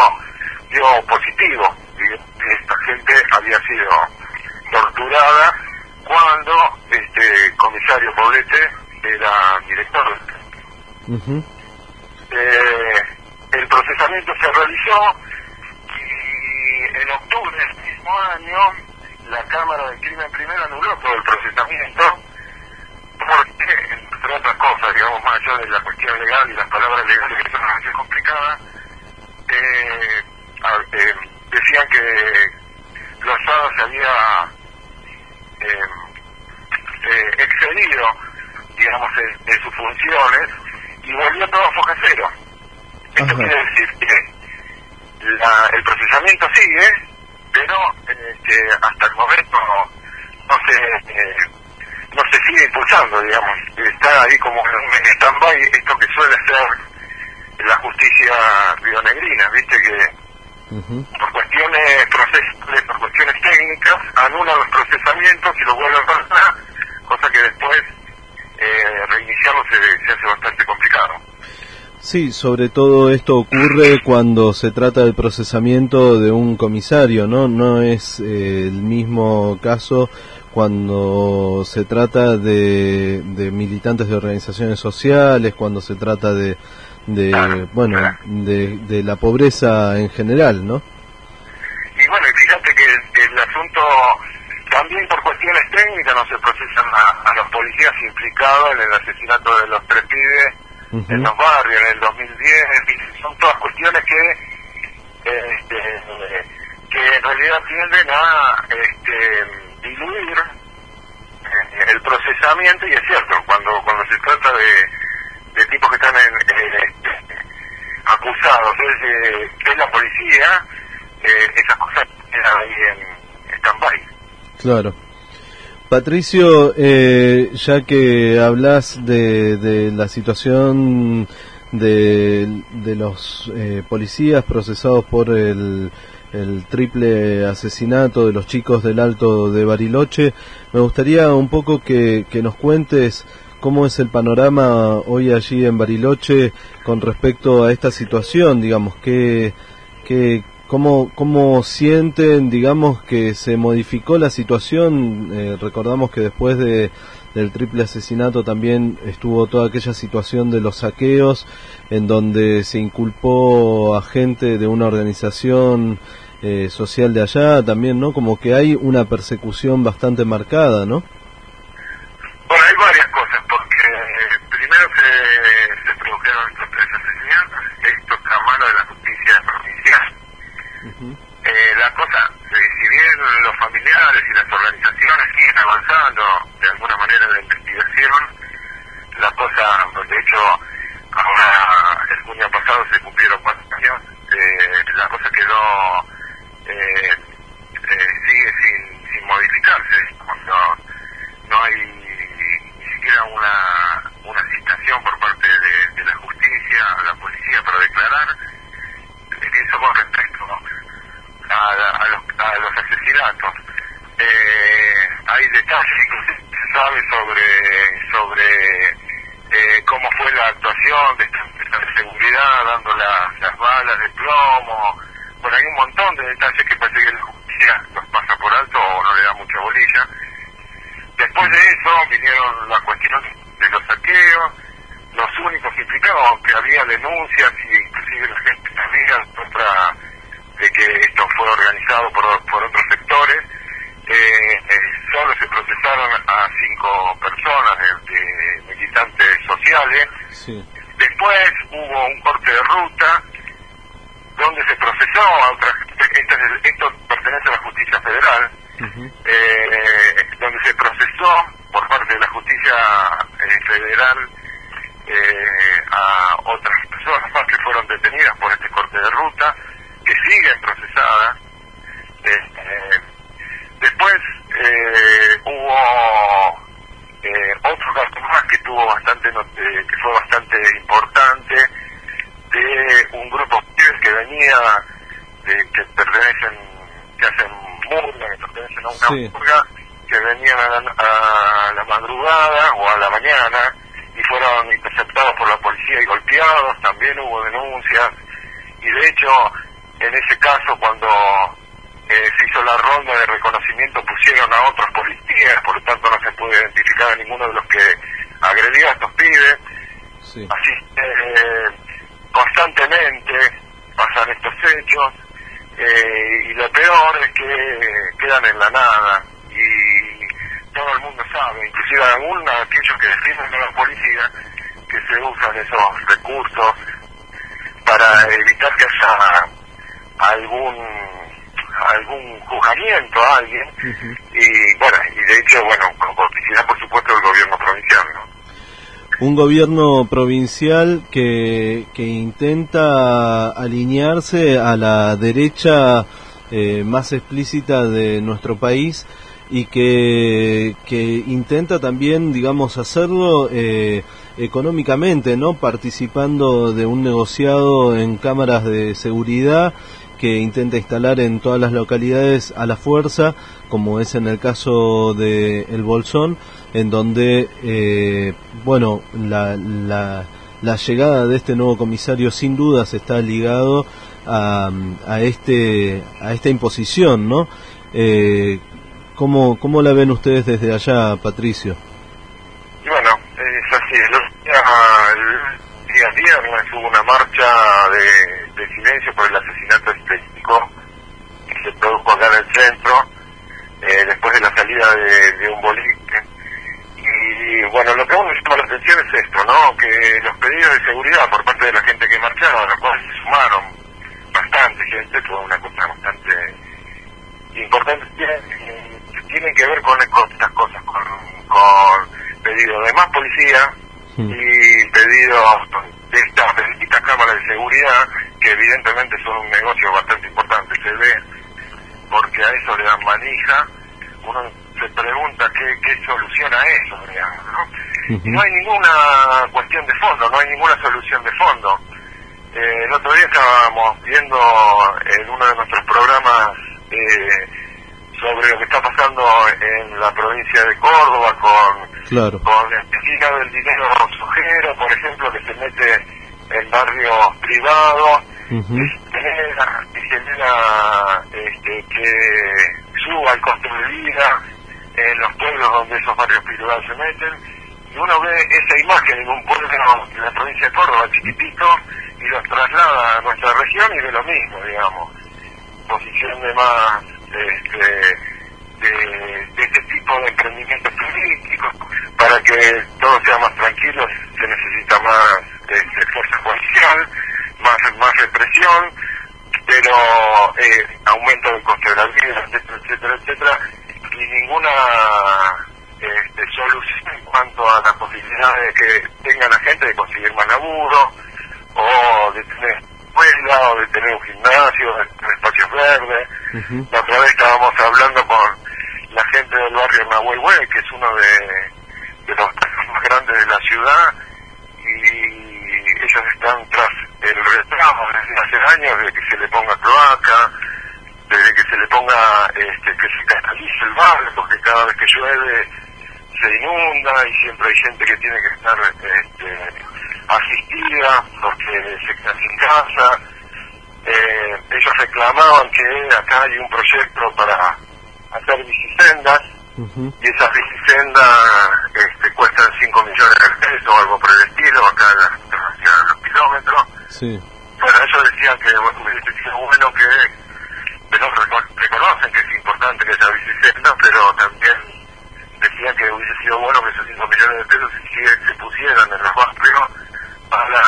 dio positivo. Y esta gente había sido torturada cuando este comisario Poblete era director. Eh, el procesamiento se realizó y en octubre del mismo año la Cámara de Crimen Primero anuló todo el procesamiento porque, entre otras cosas, digamos, más allá de la cuestión legal y las palabras legales que son a veces complicadas, eh, eh, decían que Lozada se había eh, eh, excedido, digamos, en, en sus funciones y volvió todo a foja cero. Esto quiere decir que la- el procesamiento sigue, pero que hasta el momento no se eh, no se sigue impulsando, digamos. Está ahí como en stand-by esto que suele ser la justicia rionegrina, viste que por cuestiones procesales, por cuestiones técnicas, anulan los procesamientos y los vuelven para atrás, cosa que después eh, reiniciarlo se, se hace bastante complicado. Sí, sobre todo esto ocurre cuando se trata del procesamiento de un comisario, ¿no? No es eh, el mismo caso cuando se trata de, de militantes de organizaciones sociales, cuando se trata de, de bueno, de, de la pobreza en general, ¿no? Y bueno, fíjate que el, el asunto, también por cuestiones técnicas, no se procesan a, a los policías implicados en el asesinato de los tres pibes en los barrios en el 2010, y son todas cuestiones que eh, este, que en realidad tienden a este, diluir eh, el procesamiento y es cierto, cuando cuando se trata de, de tipos que están en, eh, acusados, es, eh, es la policía, eh, esas cosas quedan ahí en stand-by. Claro. Patricio, eh, ya que hablas de, la situación de, de los eh, policías procesados por el, el triple asesinato de los chicos del Alto de Bariloche, me gustaría un poco que, nos cuentes cómo es el panorama hoy allí en Bariloche con respecto a esta situación, digamos, que, que ¿Cómo, ¿Cómo sienten, digamos, que se modificó la situación? Eh, recordamos que después de, del triple asesinato también estuvo toda aquella situación de los saqueos en donde se inculpó a gente de una organización eh, social de allá también, ¿no? Como que hay una persecución bastante marcada, ¿no? Bueno, hay varias cosas, porque eh, primero se, se produjeron estos tres asesinatos, esto está a mano de la justicia provincial. Eh, la cosa, si bien los familiares y las organizaciones siguen avanzando de alguna manera en la investigación, la cosa, de hecho, ahora el junio pasado se cumplieron cuatro años, eh, la cosa quedó, eh, eh, sigue sin, modificarse, cuando no hay ni siquiera una, una citación por parte de, la justicia, la policía para declarar, con respecto a, a los, a los asesinatos. Eh, hay detalles sabe sobre sobre eh, cómo fue la actuación de esta seguridad, dando la- las balas de plomo. Bueno, hay un montón de detalles que parece que la justicia los pasa por alto o no le da mucha bolilla. Después de eso vinieron la cuestión de los saqueos, los únicos implicados, aunque había denuncias y inclusive la gente sabía contra de que esto fue organizado por, por otros sectores, eh, solo se procesaron a cinco personas de, de militantes sociales. Después hubo un corte de ruta donde se procesó a otras, esto, es- esto pertenece a la justicia federal, eh, donde se procesó por parte de la justicia eh, federal eh, a otras personas más que fueron detenidas por este corte de ruta, que siguen procesadas. Eh, después eh, hubo eh, otro caso más que tuvo bastante eh, que fue bastante importante de un grupo que venía de, que pertenecen que hacen murga que pertenecen a una Sí. murga que venían a la, a la madrugada o a la mañana y fueron interceptados por la policía y golpeados también hubo denuncias y de hecho en ese caso cuando eh, se hizo la ronda de reconocimiento pusieron a otros policías, por lo tanto no se puede identificar a ninguno de los que agredió a estos pibes. Así eh, constantemente pasan estos hechos eh, y lo peor es que quedan en la nada y todo el mundo sabe, inclusive algunos de aquellos que defienden a la policía, que se usan esos recursos para evitar que haya algún algún juzgamiento a alguien y bueno y de hecho bueno con complicidad por supuesto del gobierno provincial ¿no? Un gobierno provincial que, que intenta alinearse a la derecha eh, más explícita de nuestro país y que, que intenta también, digamos, hacerlo eh, económicamente, ¿no? Participando de un negociado en cámaras de seguridad que intenta instalar en todas las localidades a la fuerza, como es en el caso de El Bolsón, en donde, eh, bueno, la, la, la llegada de este nuevo comisario sin dudas está ligado a, a este a esta imposición, ¿no? Eh, ¿cómo, ¿Cómo la ven ustedes desde allá, Patricio? bueno es así el día, el día viernes hubo una marcha de, de silencio por el asesinato estético que se produjo acá en el centro eh, después de la salida de, un boliche y bueno, lo que a le llama la atención es esto, ¿no? Que los pedidos de seguridad por parte de la gente que marchaba, a los cuales se sumaron bastante gente, fue una cosa bastante importante, tienen, tienen que ver con, estas cosas, con, con pedidos de más policía y pedidos de estas benditas cámaras de seguridad, que evidentemente son un negocio bastante importante, se ve, porque a eso le dan manija, uno se pregunta qué, qué soluciona eso, digamos, ¿no? Y no hay ninguna cuestión de fondo, no hay ninguna solución de fondo. Eh, el otro día estábamos viendo en uno de nuestros programas eh, sobre lo que está pasando en la provincia de Córdoba con, Claro. con destino del dinero sujero, por ejemplo, que se mete en barrios privados genera, y genera este, que suba el costo de vida, en los pueblos donde esos barrios privados se meten, y uno ve esa imagen en un pueblo en la provincia de Córdoba, chiquitito, y los traslada a nuestra región y ve lo mismo, digamos. Posición de más, este, de, de este tipo de emprendimientos políticos, para que todo sea más tranquilo se necesita más este, fuerza policial, más, más represión, pero eh, aumento del coste de la vida, etcétera, etcétera, etcétera, y ninguna este, solución en cuanto a la posibilidad de que tenga la gente de conseguir más laburo, o de tener escuela, o de tener un gimnasio, de tener espacios verdes. La otra vez estábamos hablando con la gente del barrio Nahuelhue, que es uno de, de los más grandes de la ciudad, y ellos están tras el reclamo desde hace años de que se le ponga cloaca, desde que se le ponga, este, que se catalice el barrio, porque cada vez que llueve se inunda y siempre hay gente que tiene que estar este, asistida porque se queda sin casa. Eh, ellos reclamaban que acá hay un proyecto para hacer bicisendas y esas bicisendas este, cuestan 5 millones de pesos o algo por el estilo, acá hacia los kilómetros. Sí. Bueno, ellos decían que bueno, hubiese sido bueno que, pero reco- reconocen que es importante que esa bicicenda, pero también decían que hubiese sido bueno que esos 5 millones de pesos se, se pusieran en los barrios para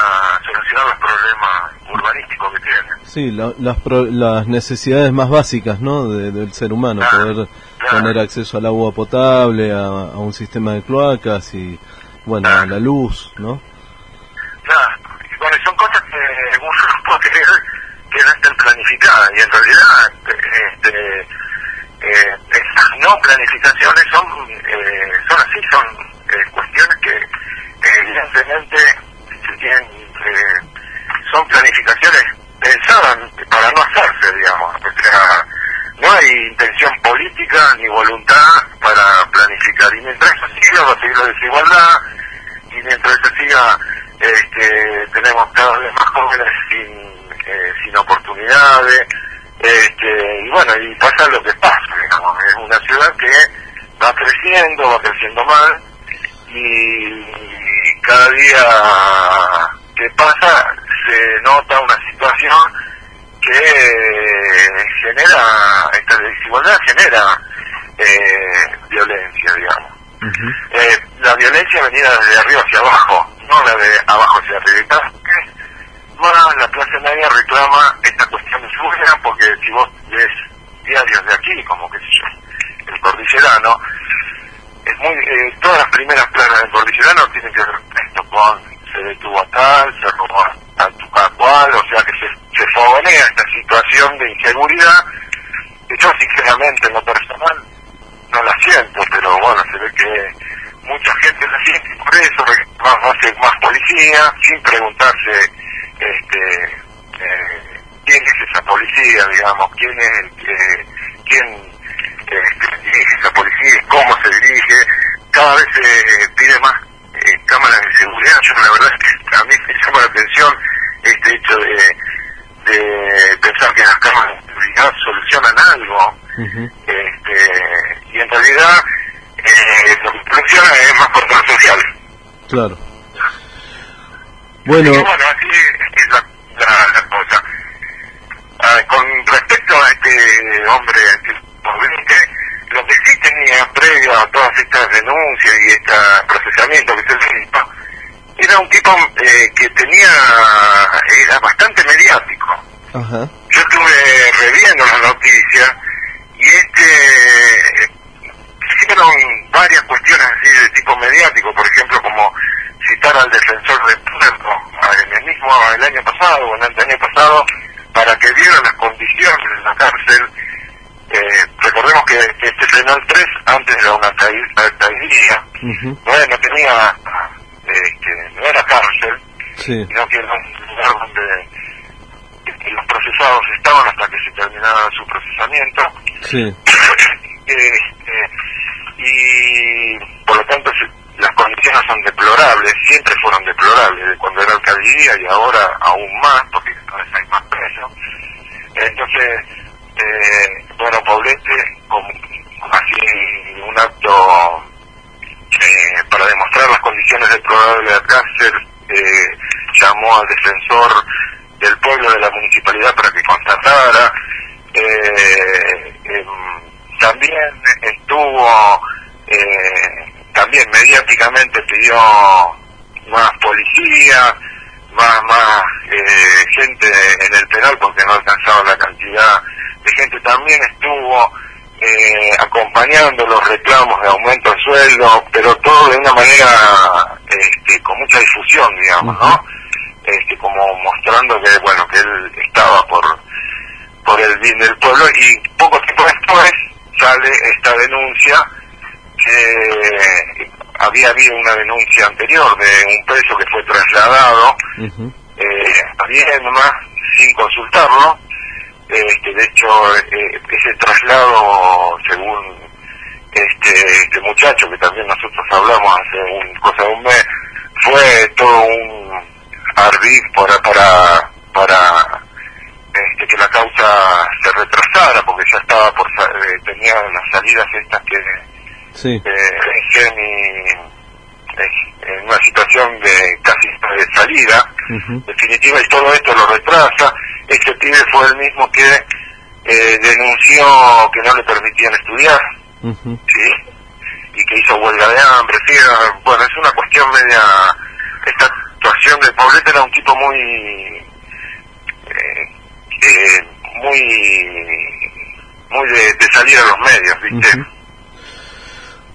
solucionar los problemas urbanísticos que tienen. Sí, la- las, pro- las necesidades más básicas ¿no? de- del ser humano, poder tener acceso al agua potable, a, a un sistema de cloacas y, bueno, a la luz, ¿no? Claro, y bueno, son cosas que uno no puede creer que no estén planificadas y en realidad este, eh, esas no planificaciones son, eh, son así, son eh, cuestiones que evidentemente eh, son planificaciones pensadas para no hacerse, digamos, o sea, no hay intención política ni voluntad para planificar. Y mientras eso siga va a seguir la desigualdad y mientras eso siga este, tenemos cada vez más jóvenes sin, eh, sin oportunidades este, y bueno y pasa lo que pasa digamos. Es una ciudad que va creciendo va creciendo mal y cada día que pasa se nota una situación que genera esta desigualdad genera eh, violencia digamos eh, la violencia venida desde arriba hacia abajo, no la de abajo hacia arriba. Más la clase media reclama esta cuestión de seguridad, porque si vos ves diarios de aquí, como que sé yo, el cordillerano, es muy, eh, todas las primeras planas del cordillerano tienen que se detuvo a tal, se robó a, a, cual, o sea que se, se fogonea esta situación de inseguridad, que yo sinceramente en lo personal no la siento, pero bueno, se ve que mucha gente la siente por eso a hacer más policía, sin preguntarse este, eh, quién es esa policía, digamos, quién es el que, quién este, dirige esa policía, cómo se dirige, cada vez se pide más eh, cámaras de seguridad, yo la verdad es que a mí me llama la atención este hecho de, de pensar que las cámaras de seguridad solucionan algo, este, y en realidad eh, lo que funciona es más control social. Claro. Bueno, Y bueno, así es la, la, la cosa. Ah, con respecto a este hombre, este lo que sí tenía previo a todas estas denuncias y este procesamiento que se le era un tipo eh, que tenía, era bastante mediático. Yo estuve reviendo las noticias y este hicieron varias cuestiones así de tipo mediático, por ejemplo como citar al defensor del pueblo ah, en el mismo el año pasado o en el año pasado para que vieran las condiciones de la cárcel. Eh, recordemos que este penal 3 antes era una caí- caidilla, no, no tenía, este, no era cárcel, sí, sino que era un lugar donde los procesados estaban hasta que se terminara su procesamiento. Sí, este, y por lo tanto se- las condiciones son deplorables, siempre fueron deplorables, de cuando era alcaldía y ahora aún más, porque cada vez hay más presos. Entonces, eh, bueno, Paulete, como así un acto eh, para demostrar las condiciones del cáncer, eh, llamó al defensor del pueblo de la municipalidad para que constatara. Eh, em, también estuvo, eh, también mediáticamente pidió más policía, más, más eh, gente en el penal porque no alcanzaba la cantidad de gente. También estuvo eh, acompañando los reclamos de aumento de sueldo, pero todo de una manera este, con mucha difusión, digamos, ¿no? Este, como mostrando que, bueno, que él estaba por, por el bien del pueblo y poco tiempo después sale esta denuncia que había habido una denuncia anterior de un preso que fue trasladado eh, a Viedma sin consultarlo. Este, de hecho, eh, ese traslado, según este, este muchacho que también nosotros hablamos hace un, cosa de un mes, fue todo un ardid para, para, para este, que la causa se retrasara, porque ya estaba por, eh, tenía las salidas estas que Sí. eh, eh, en una situación de casi de salida definitiva y todo esto lo retrasa. Este pibe fue el mismo que eh, denunció que no le permitían estudiar, ¿sí? Y que hizo huelga de hambre, sí, bueno, es una cuestión media, esta actuación de Pauleta era un tipo muy, eh, eh, muy, muy de, de salir a los medios, ¿viste?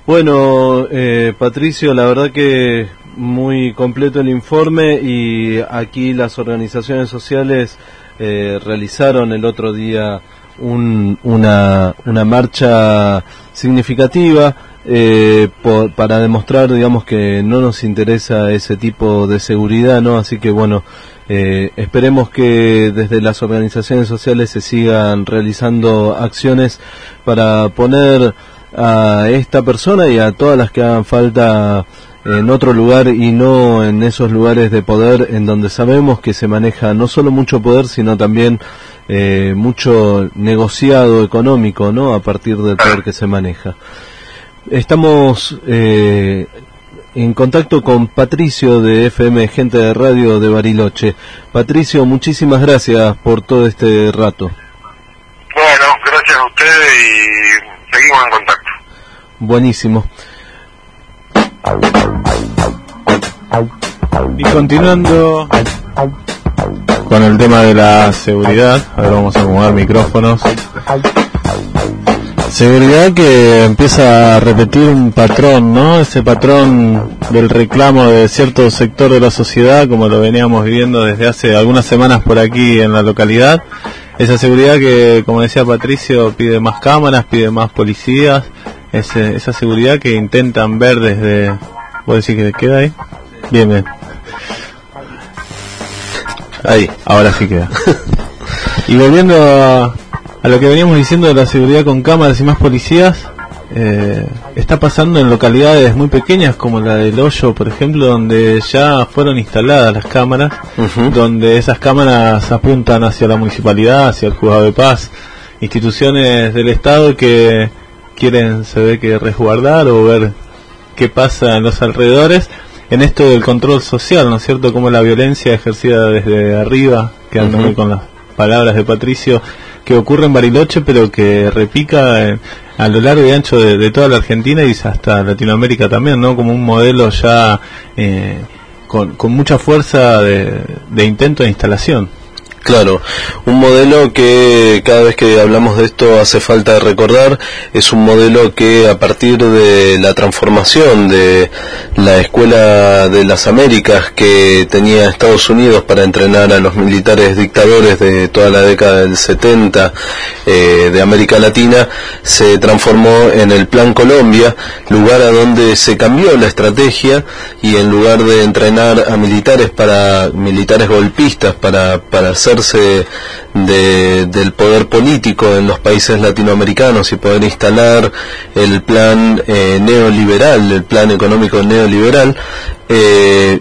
Bueno, eh, Patricio, la verdad que muy completo el informe y aquí las organizaciones sociales eh, realizaron el otro día un- una, una marcha significativa eh, por- para demostrar, digamos, que no nos interesa ese tipo de seguridad, ¿no? Así que bueno, eh, esperemos que desde las organizaciones sociales se sigan realizando acciones para poner a esta persona y a todas las que hagan falta en otro lugar y no en esos lugares de poder en donde sabemos que se maneja no solo mucho poder sino también eh, mucho negociado económico no a partir del poder que se maneja. Estamos eh, en contacto con Patricio de FM Gente de Radio de Bariloche. Patricio muchísimas gracias por todo este rato. Bueno, gracias a ustedes y seguimos en contacto. buenísimo Y continuando con el tema de la seguridad, a ver, vamos a acomodar micrófonos. Seguridad que empieza a repetir un patrón, ¿no? Ese patrón del reclamo de cierto sector de la sociedad, como lo veníamos viviendo desde hace algunas semanas por aquí en la localidad. Esa seguridad que, como decía Patricio, pide más cámaras, pide más policías. Esa seguridad que intentan ver desde... ¿Vos decís que queda ahí? Bien, bien. Ahí, ahora sí queda. y volviendo a lo que veníamos diciendo de la seguridad con cámaras y más policías, eh, está pasando en localidades muy pequeñas como la del Hoyo, por ejemplo, donde ya fueron instaladas las cámaras, donde esas cámaras apuntan hacia la municipalidad, hacia el juzgado de paz, instituciones del Estado que quieren, se ve que resguardar o ver qué pasa en los alrededores en esto del control social, ¿no es cierto? Como la violencia ejercida desde arriba, quedando Ujú. muy con las palabras de Patricio, que ocurre en Bariloche, pero que repica en- a lo largo y ancho de, de toda la Argentina y hasta Latinoamérica también, ¿no? Como un modelo ya eh, con, mucha fuerza de, de intento de instalación. Claro, un modelo que cada vez que hablamos de esto hace falta recordar, es un modelo que a partir de la transformación de la Escuela de las Américas que tenía Estados Unidos para entrenar a los militares dictadores de toda la década del 70 eh, de América Latina, se transformó en el Plan Colombia, lugar a donde se cambió la estrategia y en lugar de entrenar a militares para militares golpistas para, para de- del poder político en los países latinoamericanos y poder instalar el plan eh, neoliberal, el plan económico neoliberal, eh,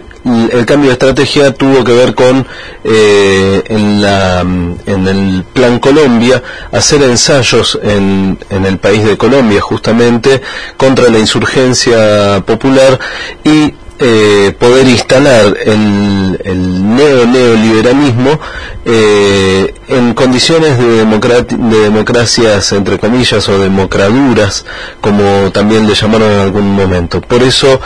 el cambio de estrategia tuvo que ver con eh, en, la, en el plan Colombia hacer ensayos en, en el país de Colombia justamente contra la insurgencia popular y eh, poder instalar el, el neo neoliberalismo eh, en condiciones de, de democracias entre comillas o democraduras como también le llamaron en algún momento por eso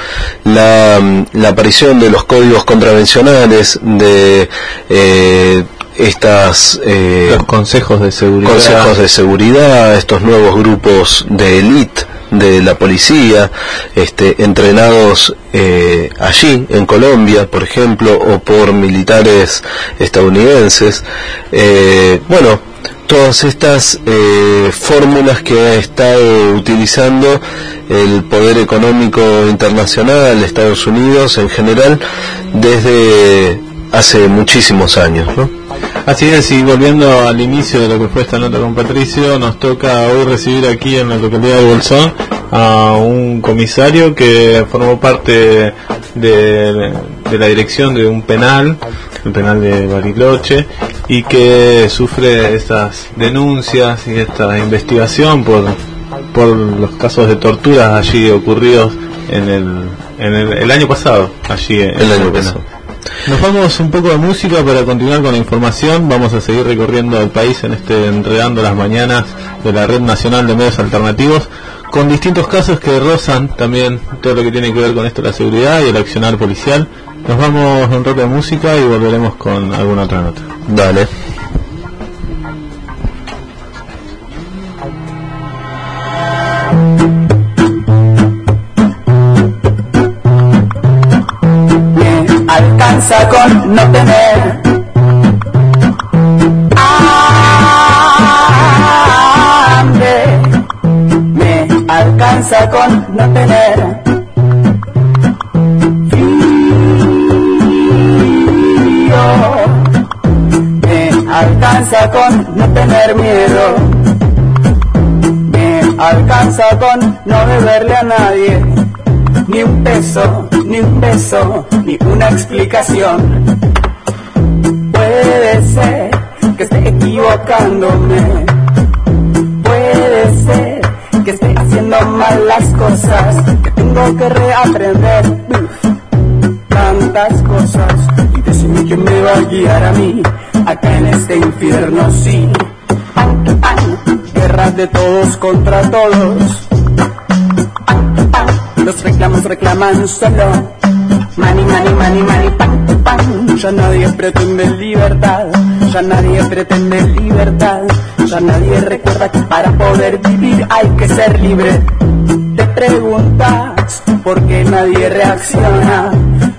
la, la aparición de los códigos contravencionales de eh, estas eh, Los consejos de seguridad. consejos de seguridad, estos nuevos grupos de élite de la policía, este, entrenados eh, allí en Colombia, por ejemplo, o por militares estadounidenses. Eh, bueno, todas estas eh, fórmulas que ha estado utilizando el poder económico internacional, Estados Unidos en general, desde hace muchísimos años. ¿no? Así es, y volviendo al inicio de lo que fue esta nota con Patricio, nos toca hoy recibir aquí en la localidad de Bolsón a un comisario que formó parte de, de la dirección de un penal, el penal de Bariloche, y que sufre estas denuncias y esta investigación por, por los casos de torturas allí ocurridos en el, en el, el año pasado, allí en El año penal. pasado. Nos vamos un poco de música para continuar con la información. Vamos a seguir recorriendo el país en este Enredando las Mañanas de la Red Nacional de Medios Alternativos, con distintos casos que rozan también todo lo que tiene que ver con esto la seguridad y el accionar policial. Nos vamos un rato de música y volveremos con alguna otra nota. Dale. No tener hambre. Me alcanza con no tener frío. Me alcanza con no tener miedo. Me alcanza con no deberle a nadie ni un peso, ni un beso, ni una explicación. Puede ser que esté equivocándome. Puede ser que esté haciendo mal las cosas, que tengo que reaprender uf, tantas cosas. Y decime quién me va a guiar a mí, acá en este infierno, sí. Guerras de todos contra todos. Los reclamos reclaman solo Money, money, money, money, pan, pan Ya nadie pretende libertad Ya nadie pretende libertad Ya nadie recuerda que para poder vivir hay que ser libre Te preguntas por qué nadie reacciona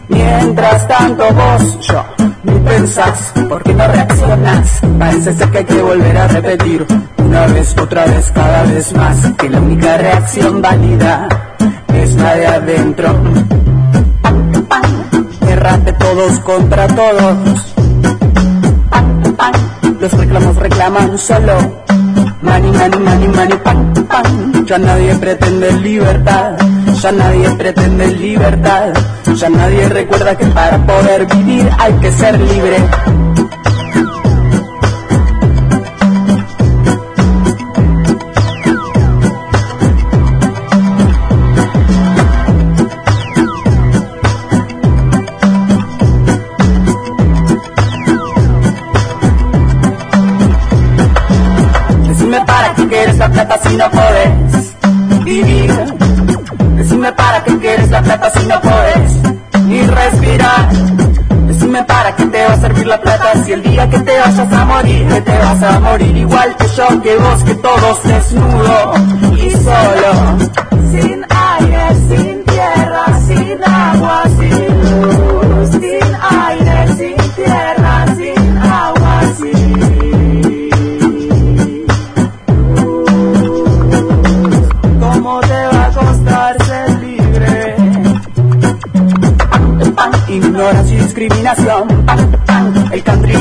Mientras tanto vos, yo, ni pensás ¿Por qué no reaccionas? Parece ser que hay que volver a repetir Una vez, otra vez, cada vez más Que la única reacción válida es la de adentro. Guerra de todos contra todos. Los reclamos reclaman solo. Money, money, money, money, pan, pan. Ya nadie pretende libertad. Ya nadie pretende libertad. Ya nadie recuerda que para poder vivir hay que ser libre. Servir la plata si el día que te vayas a morir, que te vas a morir igual que yo, que vos, que todos desnudo y solo.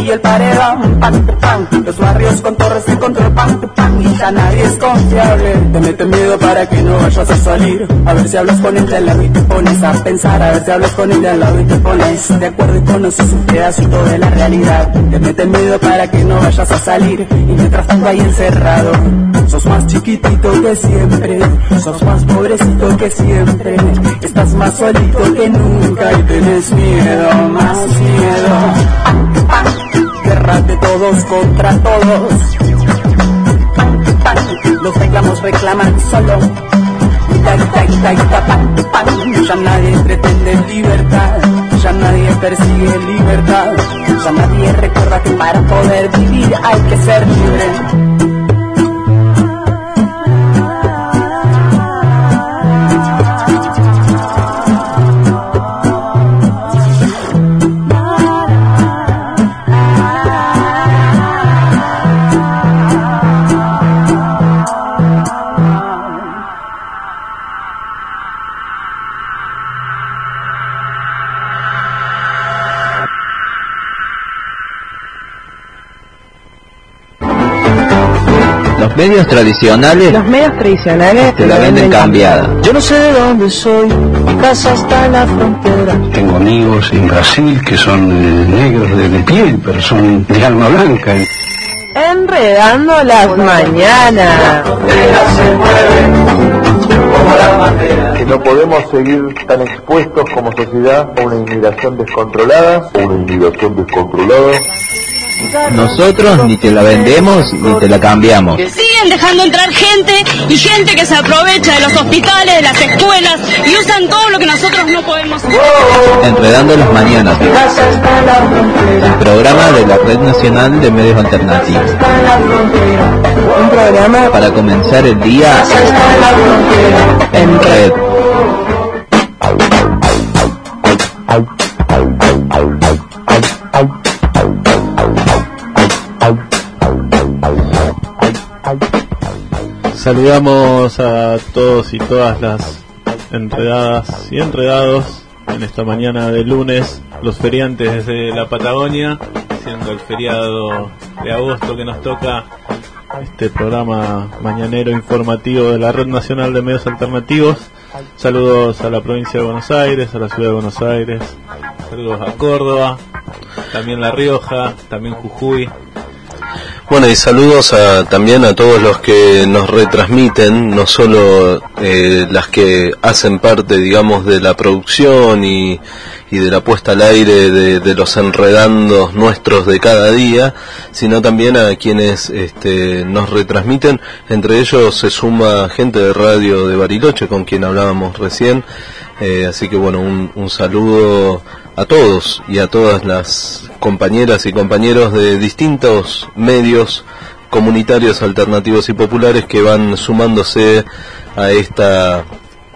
Y el paredón. Pan, pan, los barrios con torres de control. Pan, pan, y ya nadie es confiable. Te meten miedo para que no vayas a salir. A ver si hablas con de al lado y te pones a pensar. A ver si hablas con de al lado y te pones de acuerdo y conoces un pedacito de la realidad. Te meten miedo para que no vayas a salir. Y mientras tanto ahí encerrado, sos más chiquitito que siempre. Sos más pobrecito que siempre. Estás más solito que nunca y tenés miedo, más miedo. Guerra de todos contra todos. Los reclamos reclaman solo. Ya nadie pretende libertad. Ya nadie persigue libertad. Ya nadie recuerda que para poder vivir hay que ser libre. Medios tradicionales Los medios tradicionales te la venden cambiada. Yo no sé de dónde soy, mi casa está en la frontera. Tengo amigos en Brasil que son eh, negros de, de piel, pero son de alma blanca. Enredando las mañanas. Que no podemos seguir tan expuestos como sociedad a una inmigración descontrolada. Una inmigración descontrolada. Nosotros ni te la vendemos ni te la cambiamos. Siguen dejando entrar gente y gente que se aprovecha de los hospitales, de las escuelas y usan todo lo que nosotros no podemos hacer. Enredando las mañanas. El programa de la Red Nacional de Medios Alternativos. Un programa Para comenzar el día en red. Saludamos a todos y todas las enredadas y enredados en esta mañana de lunes, los feriantes desde la Patagonia, siendo el feriado de agosto que nos toca este programa mañanero informativo de la Red Nacional de Medios Alternativos. Saludos a la provincia de Buenos Aires, a la ciudad de Buenos Aires, saludos a Córdoba, también La Rioja, también Jujuy, Bueno, y saludos a, también a todos los que nos retransmiten, no solo eh, las que hacen parte, digamos, de la producción y, y de la puesta al aire de, los enredandos nuestros de cada día, sino también a quienes este, nos retransmiten. Entre ellos se suma gente de radio de Bariloche, con quien hablábamos recién. Eh, así que bueno, un, un saludo a todos y a todas las compañeras y compañeros de distintos medios comunitarios alternativos y populares que van sumándose a esta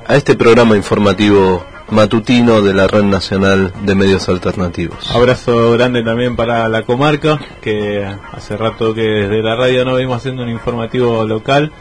a este programa informativo matutino de la Red Nacional de Medios Alternativos. Abrazo grande también para la comarca, que hace rato que desde la radio no venimos haciendo un informativo local.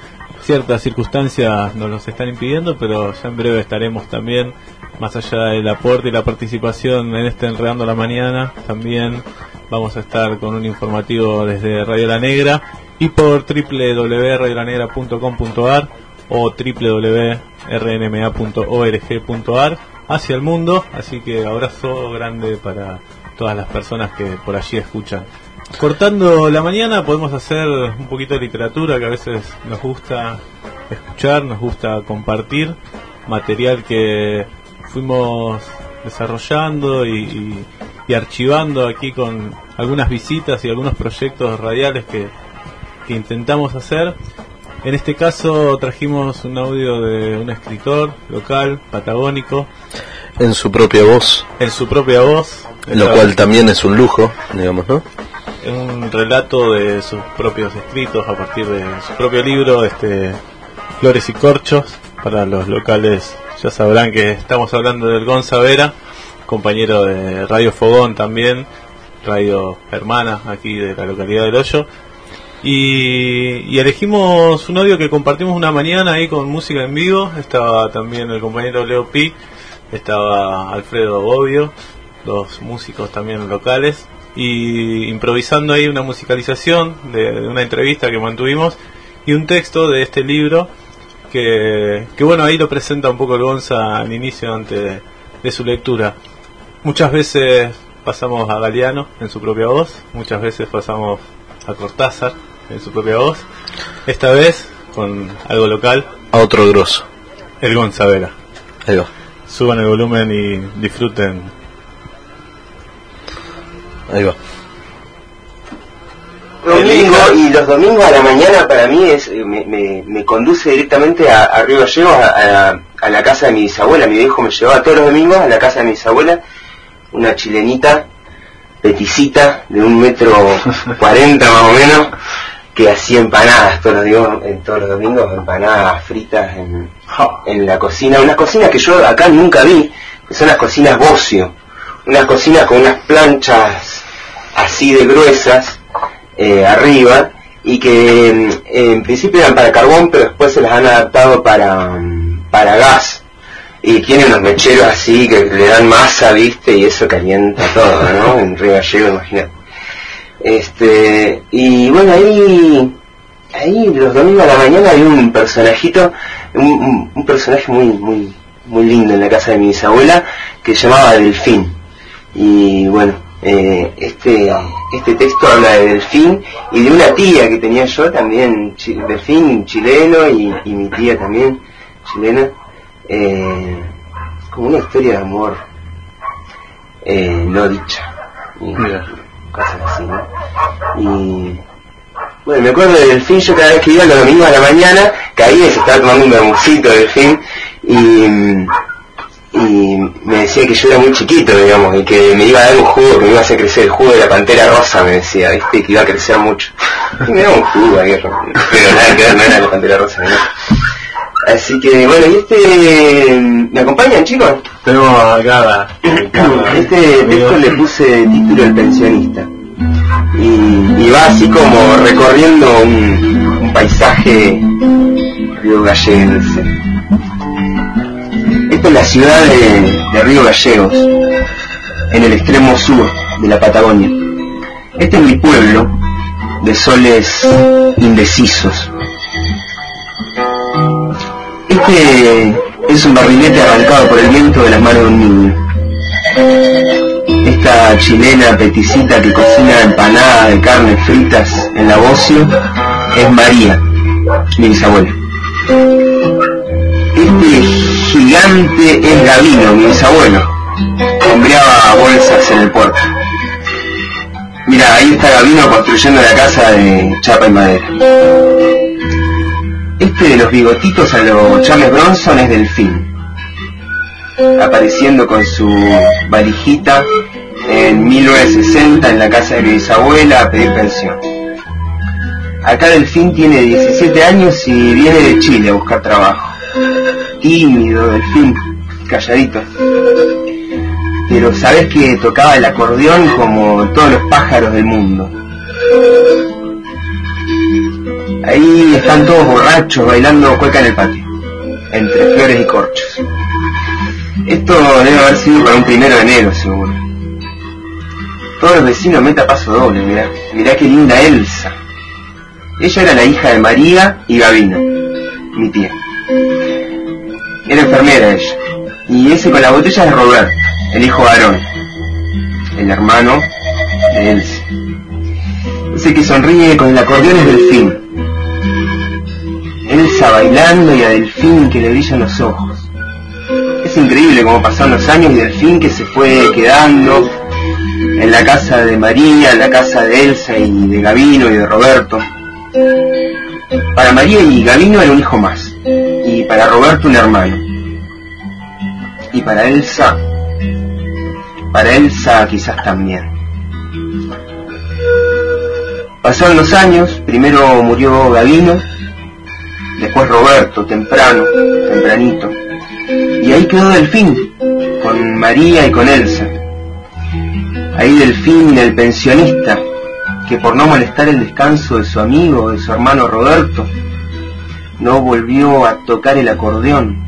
Ciertas circunstancias nos los están impidiendo, pero ya en breve estaremos también, más allá del aporte y la participación en este Enredando la Mañana, también vamos a estar con un informativo desde Radio La Negra y por www.radiolanegra.com.ar o www.rnma.org.ar hacia el mundo, así que abrazo grande para todas las personas que por allí escuchan. Cortando la mañana podemos hacer un poquito de literatura que a veces nos gusta escuchar, nos gusta compartir, material que fuimos desarrollando y, y- y archivando aquí con algunas visitas y algunos proyectos radiales que, que intentamos hacer. En este caso trajimos un audio de un escritor local, patagónico, En su propia voz, en su propia voz. lo cual también es un lujo, digamos, ¿no? Un relato de sus propios escritos a partir de su propio libro, este Flores y Corchos. Para los locales ya sabrán que estamos hablando del Gonza Vera, compañero de Radio Fogón también, radio hermana aquí de la localidad del Hoyo. Y, elegimos un audio que compartimos una mañana ahí con música en vivo. Estaba también el compañero Leo Pi, estaba Alfredo Bobbio, dos músicos también locales. Y improvisando ahí una musicalización de, de una entrevista que mantuvimos. y un texto de este libro que, que bueno, ahí lo presenta un poco el Gonza al inicio antes de, de su lectura. Muchas veces pasamos a Galeano en su propia voz, muchas veces pasamos a Cortázar en su propia voz, esta vez con algo local, A otro grosso. el Gonza Vera. Ahí va. Suban el volumen y disfruten. Ahí va. domingo y los domingos a la mañana para mí es eh, me, me, me conduce directamente a, a Río Gallegos a, a- a la casa de mi bisabuela. Mi viejo me llevaba todos los domingos a la casa de mi bisabuela una chilenita peticita de un metro cuarenta más o menos que hacía empanadas todos los, digo- en todos los domingos empanadas fritas en, en la cocina. Unas cocinas que yo acá nunca vi que son las cocinas bocio. Unas cocinas con unas planchas así de gruesas eh, arriba y que mm, en principio eran para carbón pero después se las han adaptado para, mm, para gas y tiene unos mecheros así que le dan masa, viste, y eso calienta todo, ¿no? En Río Gallego, imagínate. Este, y bueno, ahí, ahí los domingos a la mañana hay un personajito, un- un personaje muy, muy, muy lindo en la casa de mi bisabuela que se llamaba Delfín. Y bueno, eh, este, este texto habla de Delfín y de una tía que tenía yo también, chi- Delfín chileno y, y mi tía también chilena. Eh, como una historia de amor eh, no dicha. Y cosas así, ¿no? Y bueno, me acuerdo de Delfín, yo cada vez que iba los domingos a la mañana, caía y se estaba tomando un bermucito Delfín y, y me decía que yo era muy chiquito, digamos, y que me iba a dar un jugo, que me iba a hacer crecer el jugo de la pantera rosa, me decía, viste, que iba a crecer mucho. Y me daba un jugo ahí, pero nada que ver, no era la pantera rosa, ¿no? Así que bueno, y este, ¿me acompañan chicos? Tenemos acá Este texto le puse título El pensionista. Y, y va así como recorriendo un, un paisaje río galleguense. Esta es la ciudad de, Río Gallegos, en el extremo sur de la Patagonia. Este es mi pueblo de soles indecisos. Este es un barrilete arrancado por el viento de las manos de un niño. Esta chilena peticita que cocina empanadas de carne fritas en la bocio es María, mi bisabuela. Este gigante es Gavino, mi bisabuelo. Hombreaba bolsas en el puerto. Mira, ahí está Gavino construyendo la casa de chapa y madera. Este de los bigotitos a los Charles Bronson es Delfín, apareciendo con su valijita en 1960 en la casa de mi bisabuela a pedir pensión. Acá Delfín tiene 17 años y viene de Chile a buscar trabajo. Tímido, Delfín, calladito. Pero sabes que tocaba el acordeón como todos los pájaros del mundo. Ahí están todos borrachos bailando cueca en el patio, entre flores y corchos. Esto debe haber sido para un primero de enero, seguro. Todos los vecinos meta paso doble, mirá. Mirá qué linda Elsa. Ella era la hija de María y Gavino, mi tía. Era enfermera ella. Y ese con la botella es Robert, el hijo varón, el hermano de Elsa. Ese que sonríe con el acordeón es Delfín. Elsa bailando y a Delfín que le brillan los ojos. Es increíble cómo pasaron los años y Delfín que se fue quedando en la casa de María, en la casa de Elsa y de Gavino y de Roberto. Para María y Gavino era un hijo más, y para Roberto un hermano. Y para Elsa, para Elsa quizás también. Pasaron los años, primero murió Gavino, después Roberto, temprano, tempranito. Y ahí quedó Delfín, con María y con Elsa. Ahí Delfín, el pensionista, que por no molestar el descanso de su amigo, de su hermano Roberto, no volvió a tocar el acordeón.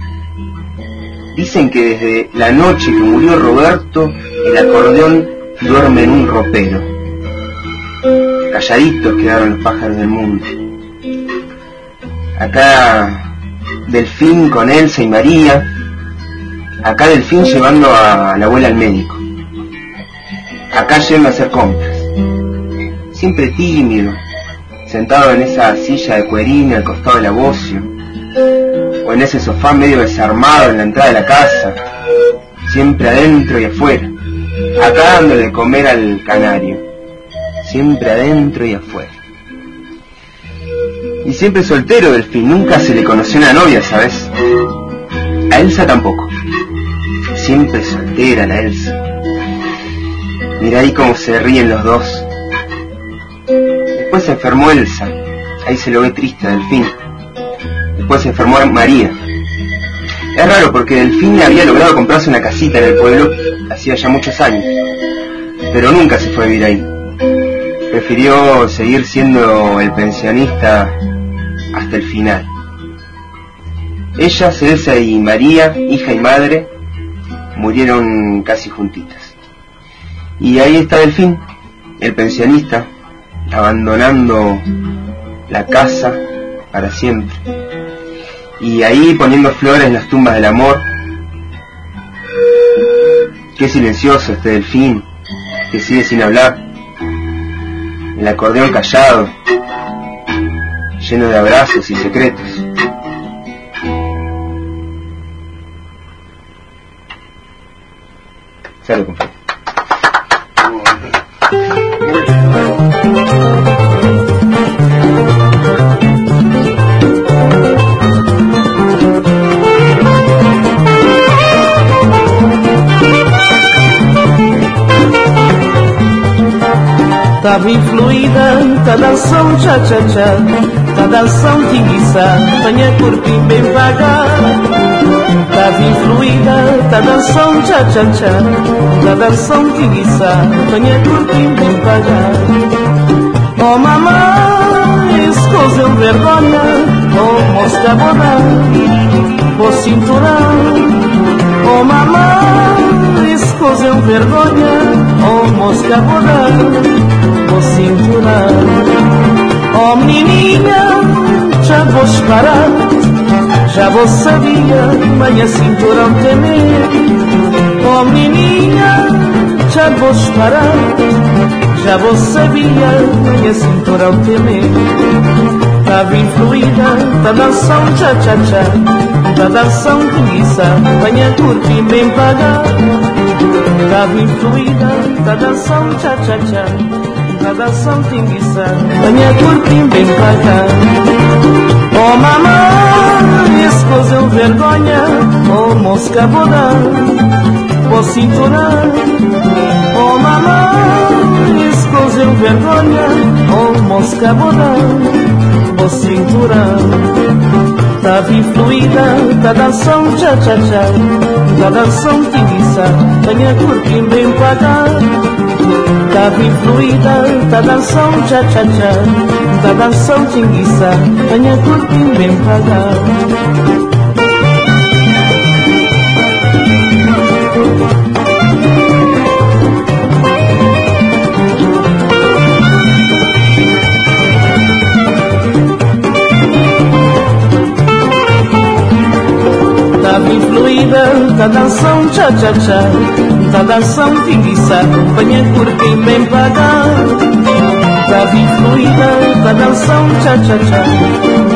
Dicen que desde la noche que murió Roberto, el acordeón duerme en un ropero. Calladitos quedaron los pájaros del mundo. Acá Delfín con Elsa y María. Acá Delfín llevando a la abuela al médico. Acá yendo a hacer compras. Siempre tímido, sentado en esa silla de cuerina al costado del abocio, o en ese sofá medio desarmado en la entrada de la casa, siempre adentro y afuera, acá dándole de comer al canario, siempre adentro y afuera. Y siempre soltero Delfín, nunca se le conoció una novia, ¿sabes? A Elsa tampoco. Siempre soltera la Elsa. Mira ahí cómo se ríen los dos. Después se enfermó Elsa. Ahí se lo ve triste Delfín. Después se enfermó María. Es raro porque Delfín había logrado comprarse una casita en el pueblo hacía ya muchos años. Pero nunca se fue a vivir ahí. Prefirió seguir siendo el pensionista hasta el final. Ellas, Elsa y María, hija y madre, murieron casi juntitas. Y ahí está Delfín, el pensionista, abandonando la casa para siempre. Y ahí poniendo flores en las tumbas del amor. Qué silencioso este Delfín, que sigue sin hablar. El acordeón callado, lleno de abrazos y secretos. Salud. Tava influída, tá dançando tcha-tcha-tcha Tá dançando tinguiça, tenha corpinho bem vagar Tava influída, tá dançando tcha-tcha-tcha Tá dançando tinguiça, tenha corpinho bem vagar Oh mamãe, escusem vergonha. Oh mosca boda, oh cinturão. Oh mamãe, escusem vergonha. Oh mosca boda cintura. Oh menina, já vou parar Já vou sabia, minha cintura temer Oh menina, já vou parar Já vou sabia, minha cintura temer Tava tá influída da tá danção cha-cha-cha tá Da danção bonita, venha curtir bem pagar. Tava influída da danção cha-cha-cha cada são tinguiça, minha bem em placa. Oh mamãe, eu vergonha, oh mosca boda, oh cinturão. Oh mamãe, eu vergonha, oh mosca boda, oh cinturão. Tá influída da danção cha-cha-cha, da danção tinguiça, minha corpinha bem placa suave e fluida da danção cha-cha-cha, da danção tinguiça, venha curtindo bem pagar. fluida da danção cha-cha-cha da danção feitiça acompanha porque bem pagar. Da fluida, da danção cha-cha-cha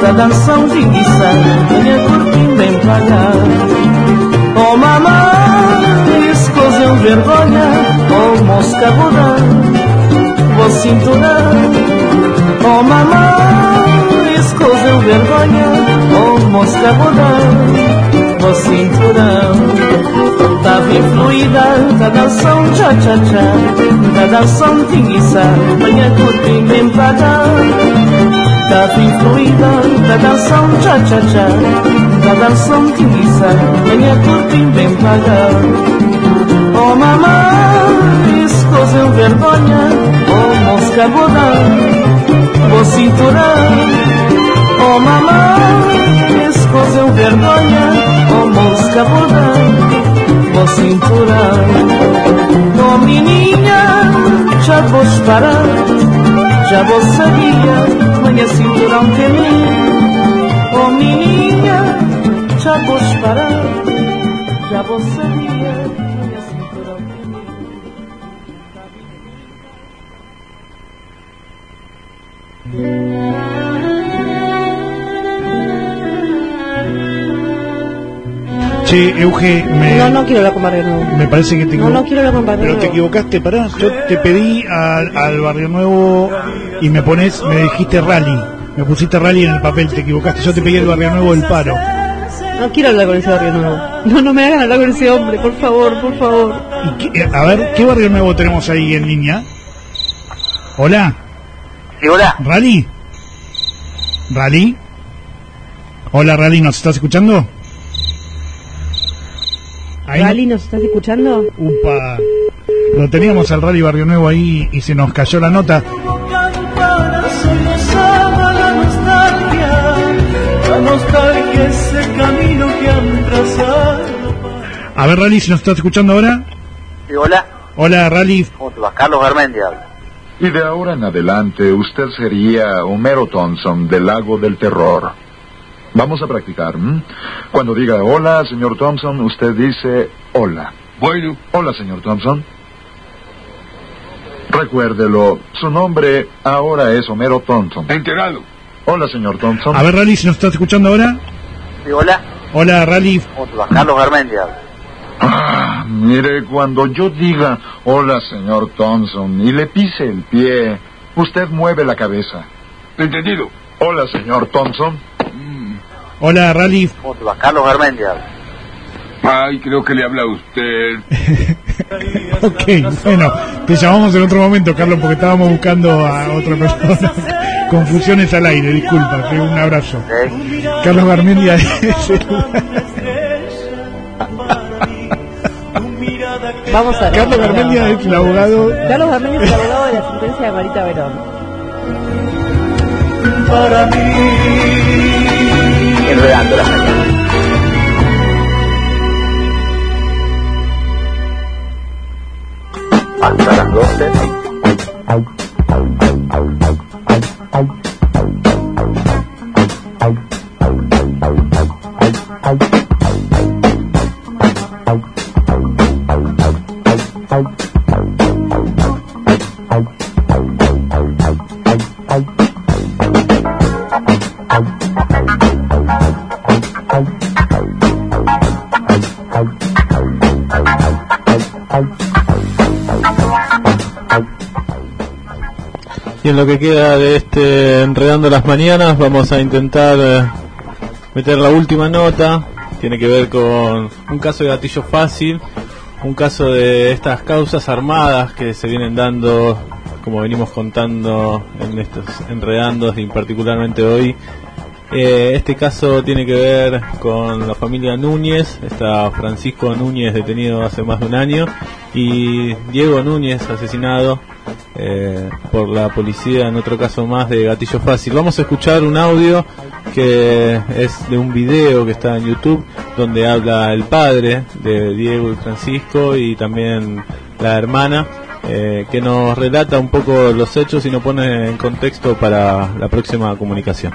Da danção feitiça acompanha porque bem pagar. Oh mamá, explosão vergonha Oh mosca voda, vou cinturar. Oh mamá, explosão vergonha Oh mosca voda, vou cinturar. Ela fluida da danção cha-cha-cha, da danção tinguiça, manhã curta e mentada. Da fluida da danção cha-cha-cha, da danção tinguiça, manhã curta e Oh mamã, mamãe, escozeu vergonha, oh mosca boda, vou cinturão. Oh mamãe, escozeu vergonha, oh mosca boda o cinturão. Oh menina, já vou parar, já vou sabia, manha cinturão que mim. Oh menina, já vou parar, já vou sabia. Che, Euge, me, No, no quiero hablar con Barrio Nuevo. me parece que te No, equivo- no quiero hablar con Barrio Pero te Nuevo. equivocaste, pará. Yo te pedí al, al Barrio Nuevo y me pones, me dijiste rally. Me pusiste rally en el papel, te equivocaste. Yo te pedí el Barrio Nuevo del paro. No quiero hablar con ese Barrio Nuevo. No, no me hagan hablar con ese hombre, por favor, por favor. ¿Qué- eh, a ver, ¿qué Barrio Nuevo tenemos ahí en línea? Hola. Sí, hola. ¿Rally? ¿Rally? Hola, Rally, ¿nos estás escuchando? Ahí Rally, ¿nos estás escuchando? Upa. Lo teníamos al Rally Barrio Nuevo ahí y se nos cayó la nota. A ver, Rally, si nos estás escuchando ahora. Sí, hola. Hola, Rally. ¿Cómo te va? Carlos Garmendia habla. Y de ahora en adelante usted sería Homero Thompson del Lago del Terror. Vamos a practicar. ¿m? Cuando diga hola, señor Thompson, usted dice hola. Bueno. Hola, señor Thompson. Recuérdelo, su nombre ahora es Homero Thompson. Enterado. Hola, señor Thompson. A ver, Rally, si nos estás escuchando ahora. Sí, hola. Hola, Rally. Carlos Garmendia. Ah, mire, cuando yo diga hola, señor Thompson, y le pise el pie, usted mueve la cabeza. Entendido. Hola, señor Thompson. Hola, Rally. ¿Cómo te va? Carlos Garmendia. Ay, creo que le habla a usted. Ok, bueno, te llamamos en otro momento, Carlos, porque estábamos buscando a otra persona. Confusiones al aire, disculpa, te- un abrazo. Carlos Garmendia Vamos a ver. Carlos Garmendia es el abogado. Carlos Garmendia es el abogado de la sentencia de Marita Verón. Para mí, Enredando las mañanas. Hasta las 12. En lo que queda de este Enredando las Mañanas vamos a intentar eh, meter la última nota. Tiene que ver con un caso de gatillo fácil, un caso de estas causas armadas que se vienen dando, como venimos contando en estos enredandos y particularmente hoy. Eh, este caso tiene que ver con la familia Núñez, está Francisco Núñez detenido hace más de un año y Diego Núñez asesinado eh, por la policía en otro caso más de gatillo fácil. Vamos a escuchar un audio que es de un video que está en YouTube donde habla el padre de Diego y Francisco y también la hermana eh, que nos relata un poco los hechos y nos pone en contexto para la próxima comunicación.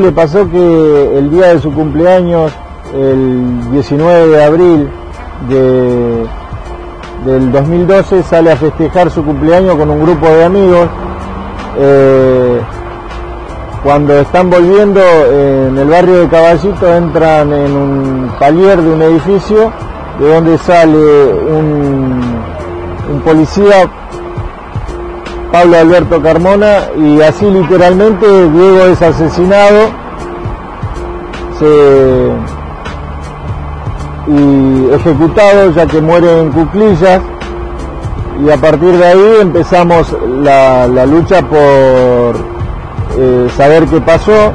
Le pasó que el día de su cumpleaños, el 19 de abril de, del 2012, sale a festejar su cumpleaños con un grupo de amigos. Eh, cuando están volviendo en el barrio de Caballito entran en un palier de un edificio de donde sale un, un policía Pablo Alberto Carmona y así literalmente Diego es asesinado. Se- y ejecutado ya que muere en cuclillas. Y a partir de ahí empezamos la, la lucha por eh, saber qué pasó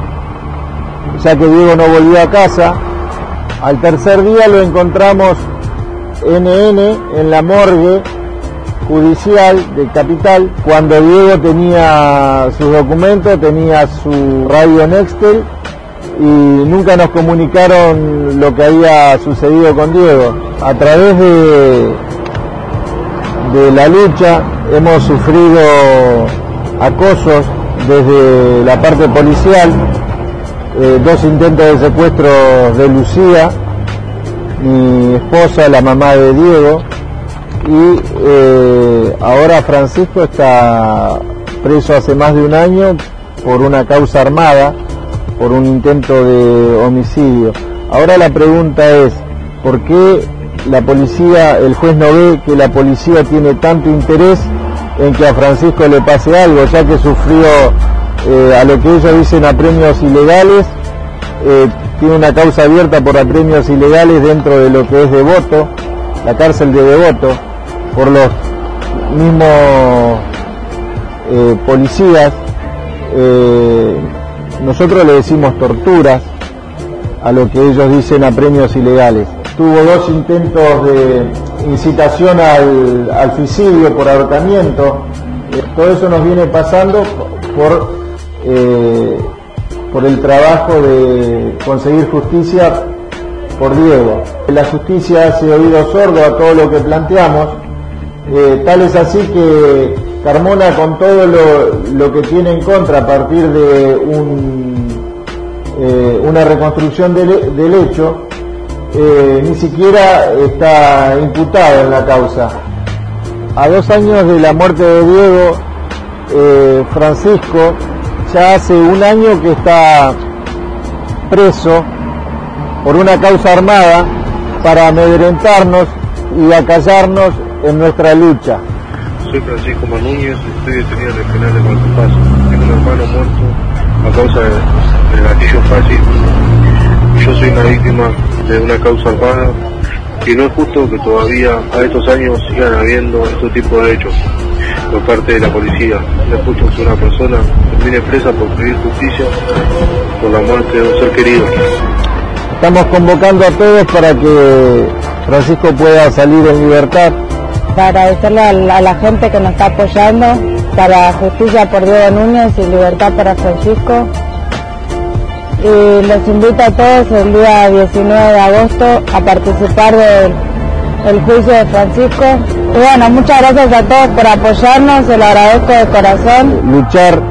ya que Diego no volvió a casa. Al tercer día lo encontramos NN en la morgue judicial de Capital, cuando Diego tenía sus documentos, tenía su radio Nextel y nunca nos comunicaron lo que había sucedido con Diego. A través de, la lucha hemos sufrido acosos desde la parte policial, eh, dos intentos de secuestro de Lucía, mi esposa, la mamá de Diego, y eh, ahora Francisco está preso hace más de un año por una causa armada, por un intento de homicidio. Ahora la pregunta es, ¿por qué la policía, el juez no ve que la policía tiene tanto interés en que a Francisco le pase algo, ya que sufrió eh, a lo que ellos dicen apremios ilegales, eh, tiene una causa abierta por apremios ilegales dentro de lo que es Devoto, la cárcel de Devoto, por los mismos eh, policías. Eh, nosotros le decimos torturas a lo que ellos dicen apremios ilegales. Tuvo dos intentos de incitación al, al suicidio por ahorcamiento. Eh, todo eso nos viene pasando por, eh, por el trabajo de conseguir justicia por Diego. La justicia hace oído sordo a todo lo que planteamos. Eh, tal es así que Carmona con todo lo, que tiene en contra a partir de eh, una reconstrucción del, hecho, eh, ni siquiera está imputado en la causa. A dos años de la muerte de Diego, Francisco ya hace un año que está preso por una causa armada para amedrentarnos y acallarnos en nuestra lucha. Soy Francisco Manúñez, estoy detenido en el penal de Cuarto Paso. Tengo un hermano muerto a causa de- del gatillo fácil. Yo soy una víctima de una causa armada y no es justo que todavía a estos años sigan habiendo este tipo de hechos por parte de la policía. No es justo que una persona termine presa por pedir justicia por la muerte de un ser querido. Estamos convocando a todos para que Francisco pueda salir en libertad. Para agradecerle a la, a la gente que nos está apoyando, para justicia por Diego Núñez y libertad para Francisco. Y los invito a todos el día 19 de agosto a participar del el juicio de Francisco. Y bueno, muchas gracias a todos por apoyarnos, se lo agradezco de corazón. Luchar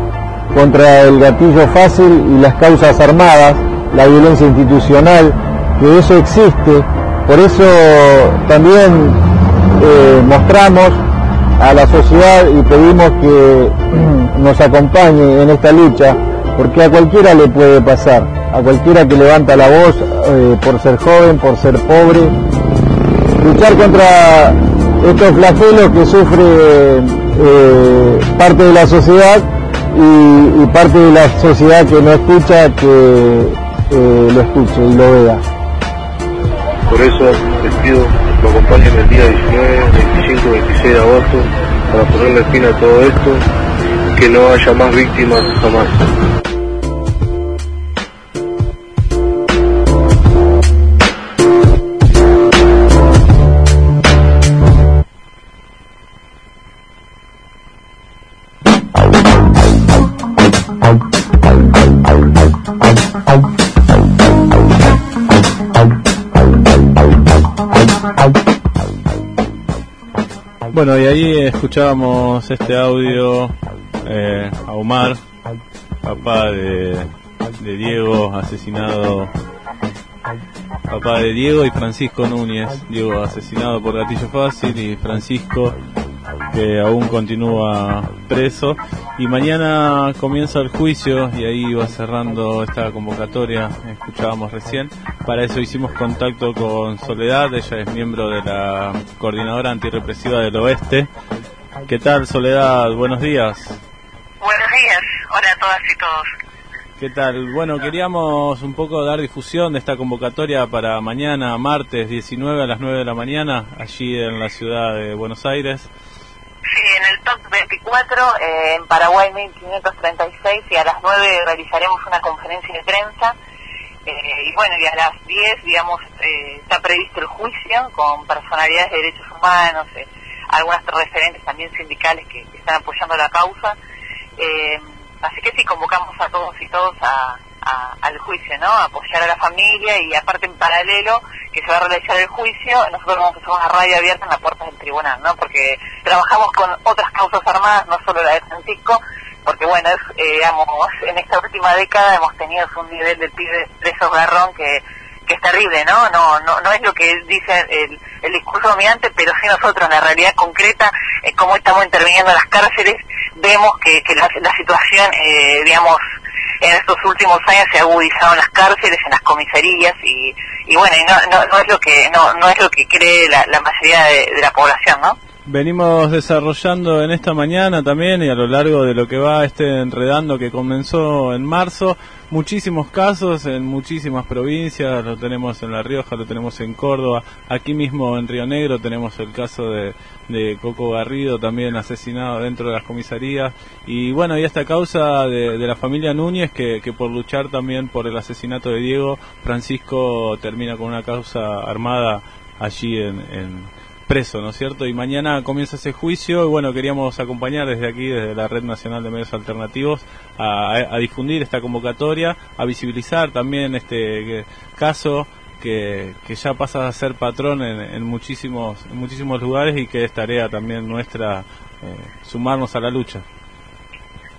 contra el gatillo fácil y las causas armadas, la violencia institucional, que eso existe. Por eso también eh, mostramos a la sociedad y pedimos que nos acompañe en esta lucha, porque a cualquiera le puede pasar, a cualquiera que levanta la voz eh, por ser joven, por ser pobre, luchar contra estos flagelos que sufre eh, parte de la sociedad y, parte de la sociedad que no escucha que lo escuche y lo vea. Por eso les pido me acompañen el día 19, 25, 26 de agosto para ponerle fin a todo esto que no haya más víctimas jamás. Bueno, y ahí escuchábamos este audio eh, a Omar, papá de, de Diego asesinado, papá de Diego y Francisco Núñez, Diego asesinado por gatillo fácil y Francisco que aún continúa preso y mañana comienza el juicio y ahí va cerrando esta convocatoria escuchábamos recién para eso hicimos contacto con Soledad ella es miembro de la coordinadora antirrepresiva del oeste ¿qué tal Soledad? buenos días Buenos días, hola a todas y todos. ¿Qué tal? Bueno, queríamos un poco dar difusión de esta convocatoria para mañana, martes 19 a las 9 de la mañana, allí en la ciudad de Buenos Aires. Sí, en el TOC 24, eh, en Paraguay 1536, y a las 9 realizaremos una conferencia de prensa Eh, y bueno, y a las 10, digamos, eh, está previsto el juicio con personalidades de derechos humanos, algunas referentes también sindicales que, están apoyando la causa. Así que sí, convocamos a todos y todos a, a- al juicio, ¿no? Apoyar a la familia y aparte en paralelo que se va a realizar el juicio, nosotros vamos a hacer radio abierta en las puertas del tribunal, ¿no? Porque trabajamos con otras causas armadas, no solo la de Francisco, porque bueno, es, eh, digamos, en esta última década hemos tenido un nivel de pibes presos garrón que, que es terrible, ¿no? No, no, no es lo que dice el, el discurso dominante, pero sí nosotros en la realidad concreta, eh, cómo estamos interviniendo en las cárceles, vemos que, que la, la situación, eh, digamos, en estos últimos años se ha agudizado en las cárceles, en las comisarías y, y bueno, y no, no, no es lo que no, es lo que cree la, la mayoría de la población, ¿no? Venimos desarrollando en esta mañana también y a lo largo de lo que va este enredando que comenzó en marzo, muchísimos casos en muchísimas provincias, lo tenemos en La Rioja, lo tenemos en Córdoba, aquí mismo en Río Negro tenemos el caso de, de Coco Garrido también asesinado dentro de las comisarías y bueno, y esta causa de, de la familia Núñez que, que por luchar también por el asesinato de Diego, Francisco termina con una causa armada allí en, en preso, ¿no es cierto? Y mañana comienza ese juicio y bueno, queríamos acompañar desde aquí, desde la Red Nacional de Medios Alternativos, a, difundir esta convocatoria, a visibilizar también este caso que, que ya pasa a ser patrón en, en muchísimos en muchísimos lugares y que es tarea también nuestra eh, sumarnos a la lucha.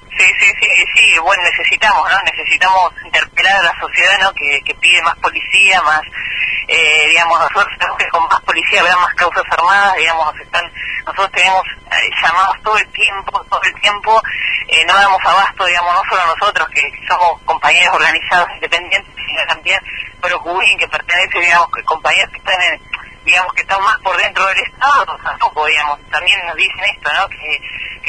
Sí, sí, sí, sí, bueno, necesitamos, ¿no? Necesitamos interpelar a la sociedad, ¿no? Que, que pide más policía, más, eh, digamos, nosotros que con más policía habrá más causas armadas, digamos, están, nosotros tenemos eh, llamados todo el tiempo, todo el tiempo, eh, no damos abasto, digamos, no solo nosotros, que somos compañeros organizados independientes, sino también Procubín, que pertenece, digamos, que compañeros que están en, digamos, que están más por dentro del Estado, tampoco, digamos, también nos dicen esto, ¿no? Que,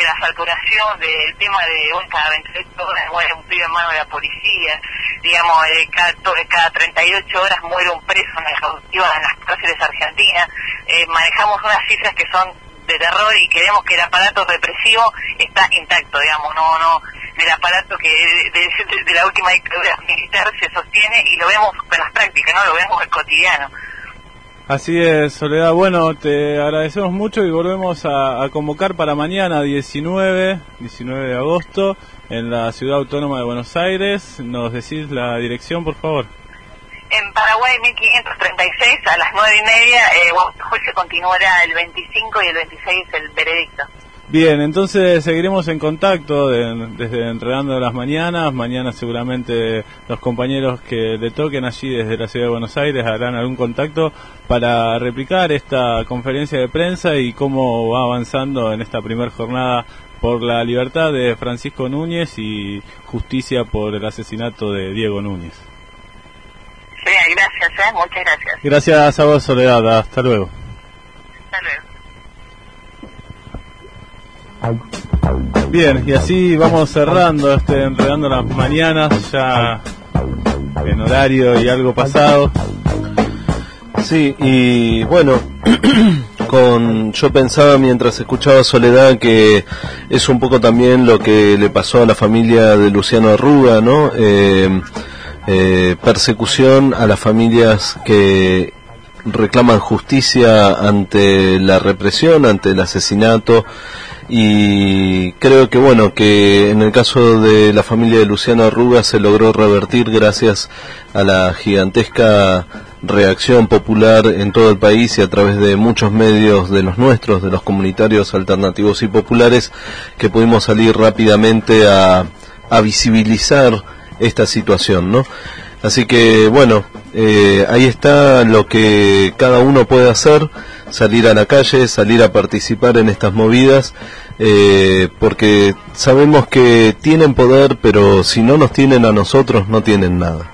la saturación del tema de hoy cada 28 horas muere un pibe en mano de la policía, digamos, eh, cada, eh, cada 38 horas muere un preso en cautiva en las cárceles argentinas, eh, manejamos unas cifras que son de terror y queremos que el aparato represivo está intacto, digamos, no, no, el aparato que de, la última dictadura militar se sostiene y lo vemos con las prácticas, ¿no? Lo vemos en el cotidiano. Así es, Soledad. Bueno, te agradecemos mucho y volvemos a, a convocar para mañana 19, 19 de agosto en la Ciudad Autónoma de Buenos Aires. ¿Nos decís la dirección, por favor? En Paraguay 1536 a las nueve y media, eh, el juicio continuará el 25 y el 26 el veredicto. Bien, entonces seguiremos en contacto de- desde Enredando las Mañanas. Mañana seguramente los compañeros que le toquen allí desde la Ciudad de Buenos Aires harán algún contacto para replicar esta conferencia de prensa y cómo va avanzando en esta primera jornada por la libertad de Francisco Núñez y justicia por el asesinato de Diego Núñez. Sí, gracias, ¿eh? muchas gracias. Gracias a vos, Soledad. Hasta luego. Hasta luego. Bien, y así vamos cerrando este Enredando las Mañanas, ya en horario y algo pasado. Sí, y bueno, con yo pensaba mientras escuchaba Soledad que es un poco también lo que le pasó a la familia de Luciano Arruga, ¿no? Eh, eh, persecución a las familias que reclaman justicia ante la represión, ante el asesinato y creo que bueno que en el caso de la familia de Luciano Arruga se logró revertir gracias a la gigantesca reacción popular en todo el país y a través de muchos medios de los nuestros, de los comunitarios alternativos y populares, que pudimos salir rápidamente a, a visibilizar esta situación, ¿no? Así que bueno, eh, ahí está lo que cada uno puede hacer, salir a la calle, salir a participar en estas movidas, eh, porque sabemos que tienen poder, pero si no nos tienen a nosotros, no tienen nada.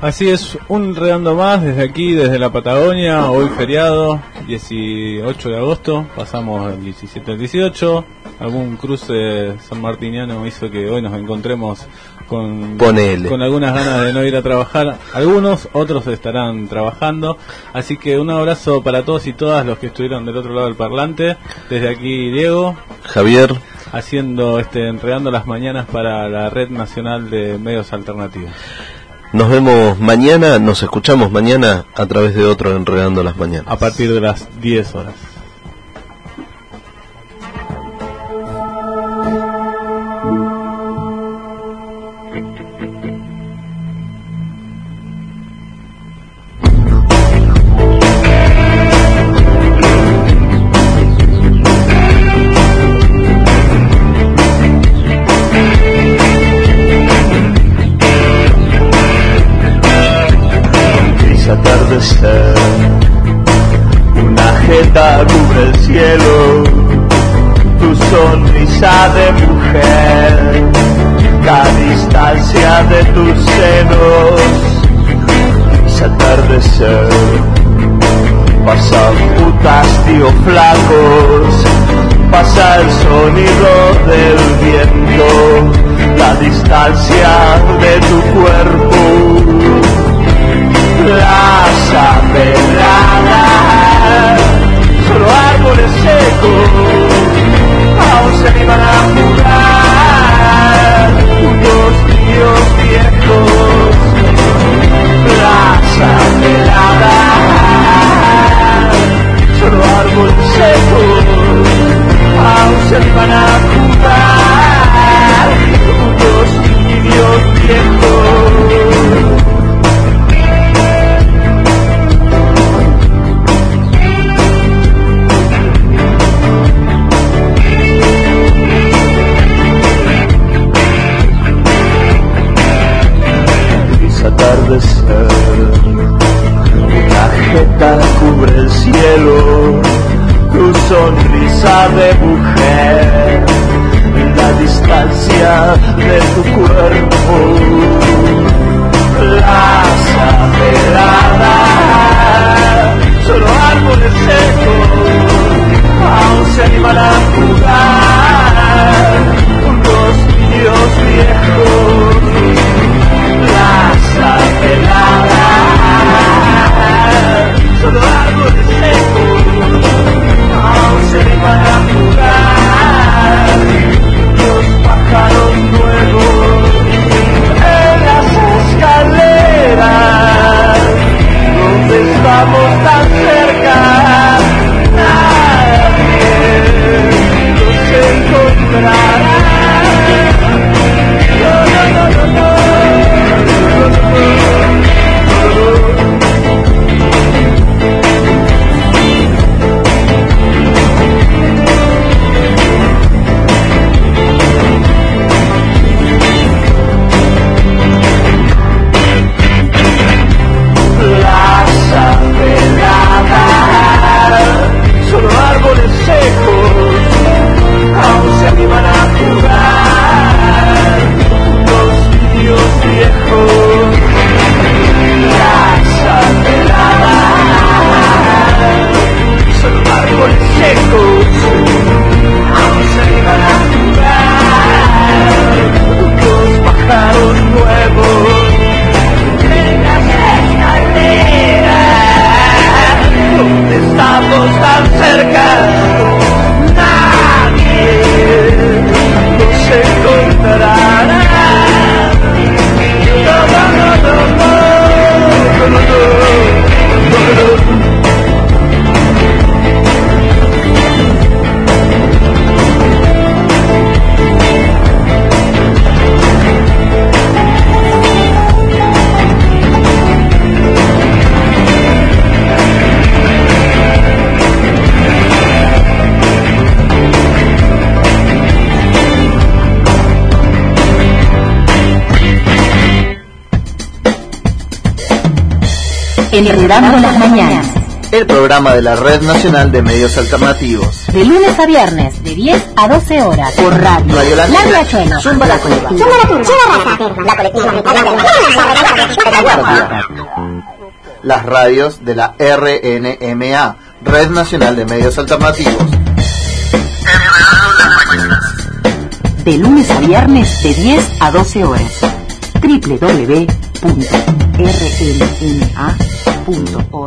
Así es, un redando más desde aquí, desde la Patagonia, hoy feriado, 18 de agosto, pasamos el 17 al 18, algún cruce sanmartiniano hizo que hoy nos encontremos con, con algunas ganas de no ir a trabajar. Algunos, otros estarán trabajando. Así que un abrazo para todos y todas los que estuvieron del otro lado del parlante. Desde aquí Diego. Javier. Haciendo, este, enredando las mañanas para la Red Nacional de Medios Alternativos. Nos vemos mañana, nos escuchamos mañana a través de otro Enredando las Mañanas. A partir de las 10 horas. Las mañanas. El programa de la Red Nacional de Medios Alternativos. De lunes a viernes, de 10 a 12 horas. Por radio. Radio La, la Zumba la Cueva. Zumba la Cueva. Zumba la La Las radios de la RNMA, Red Nacional de Medios Alternativos. De lunes a viernes, de 10 a 12 horas. www.rnma.com punto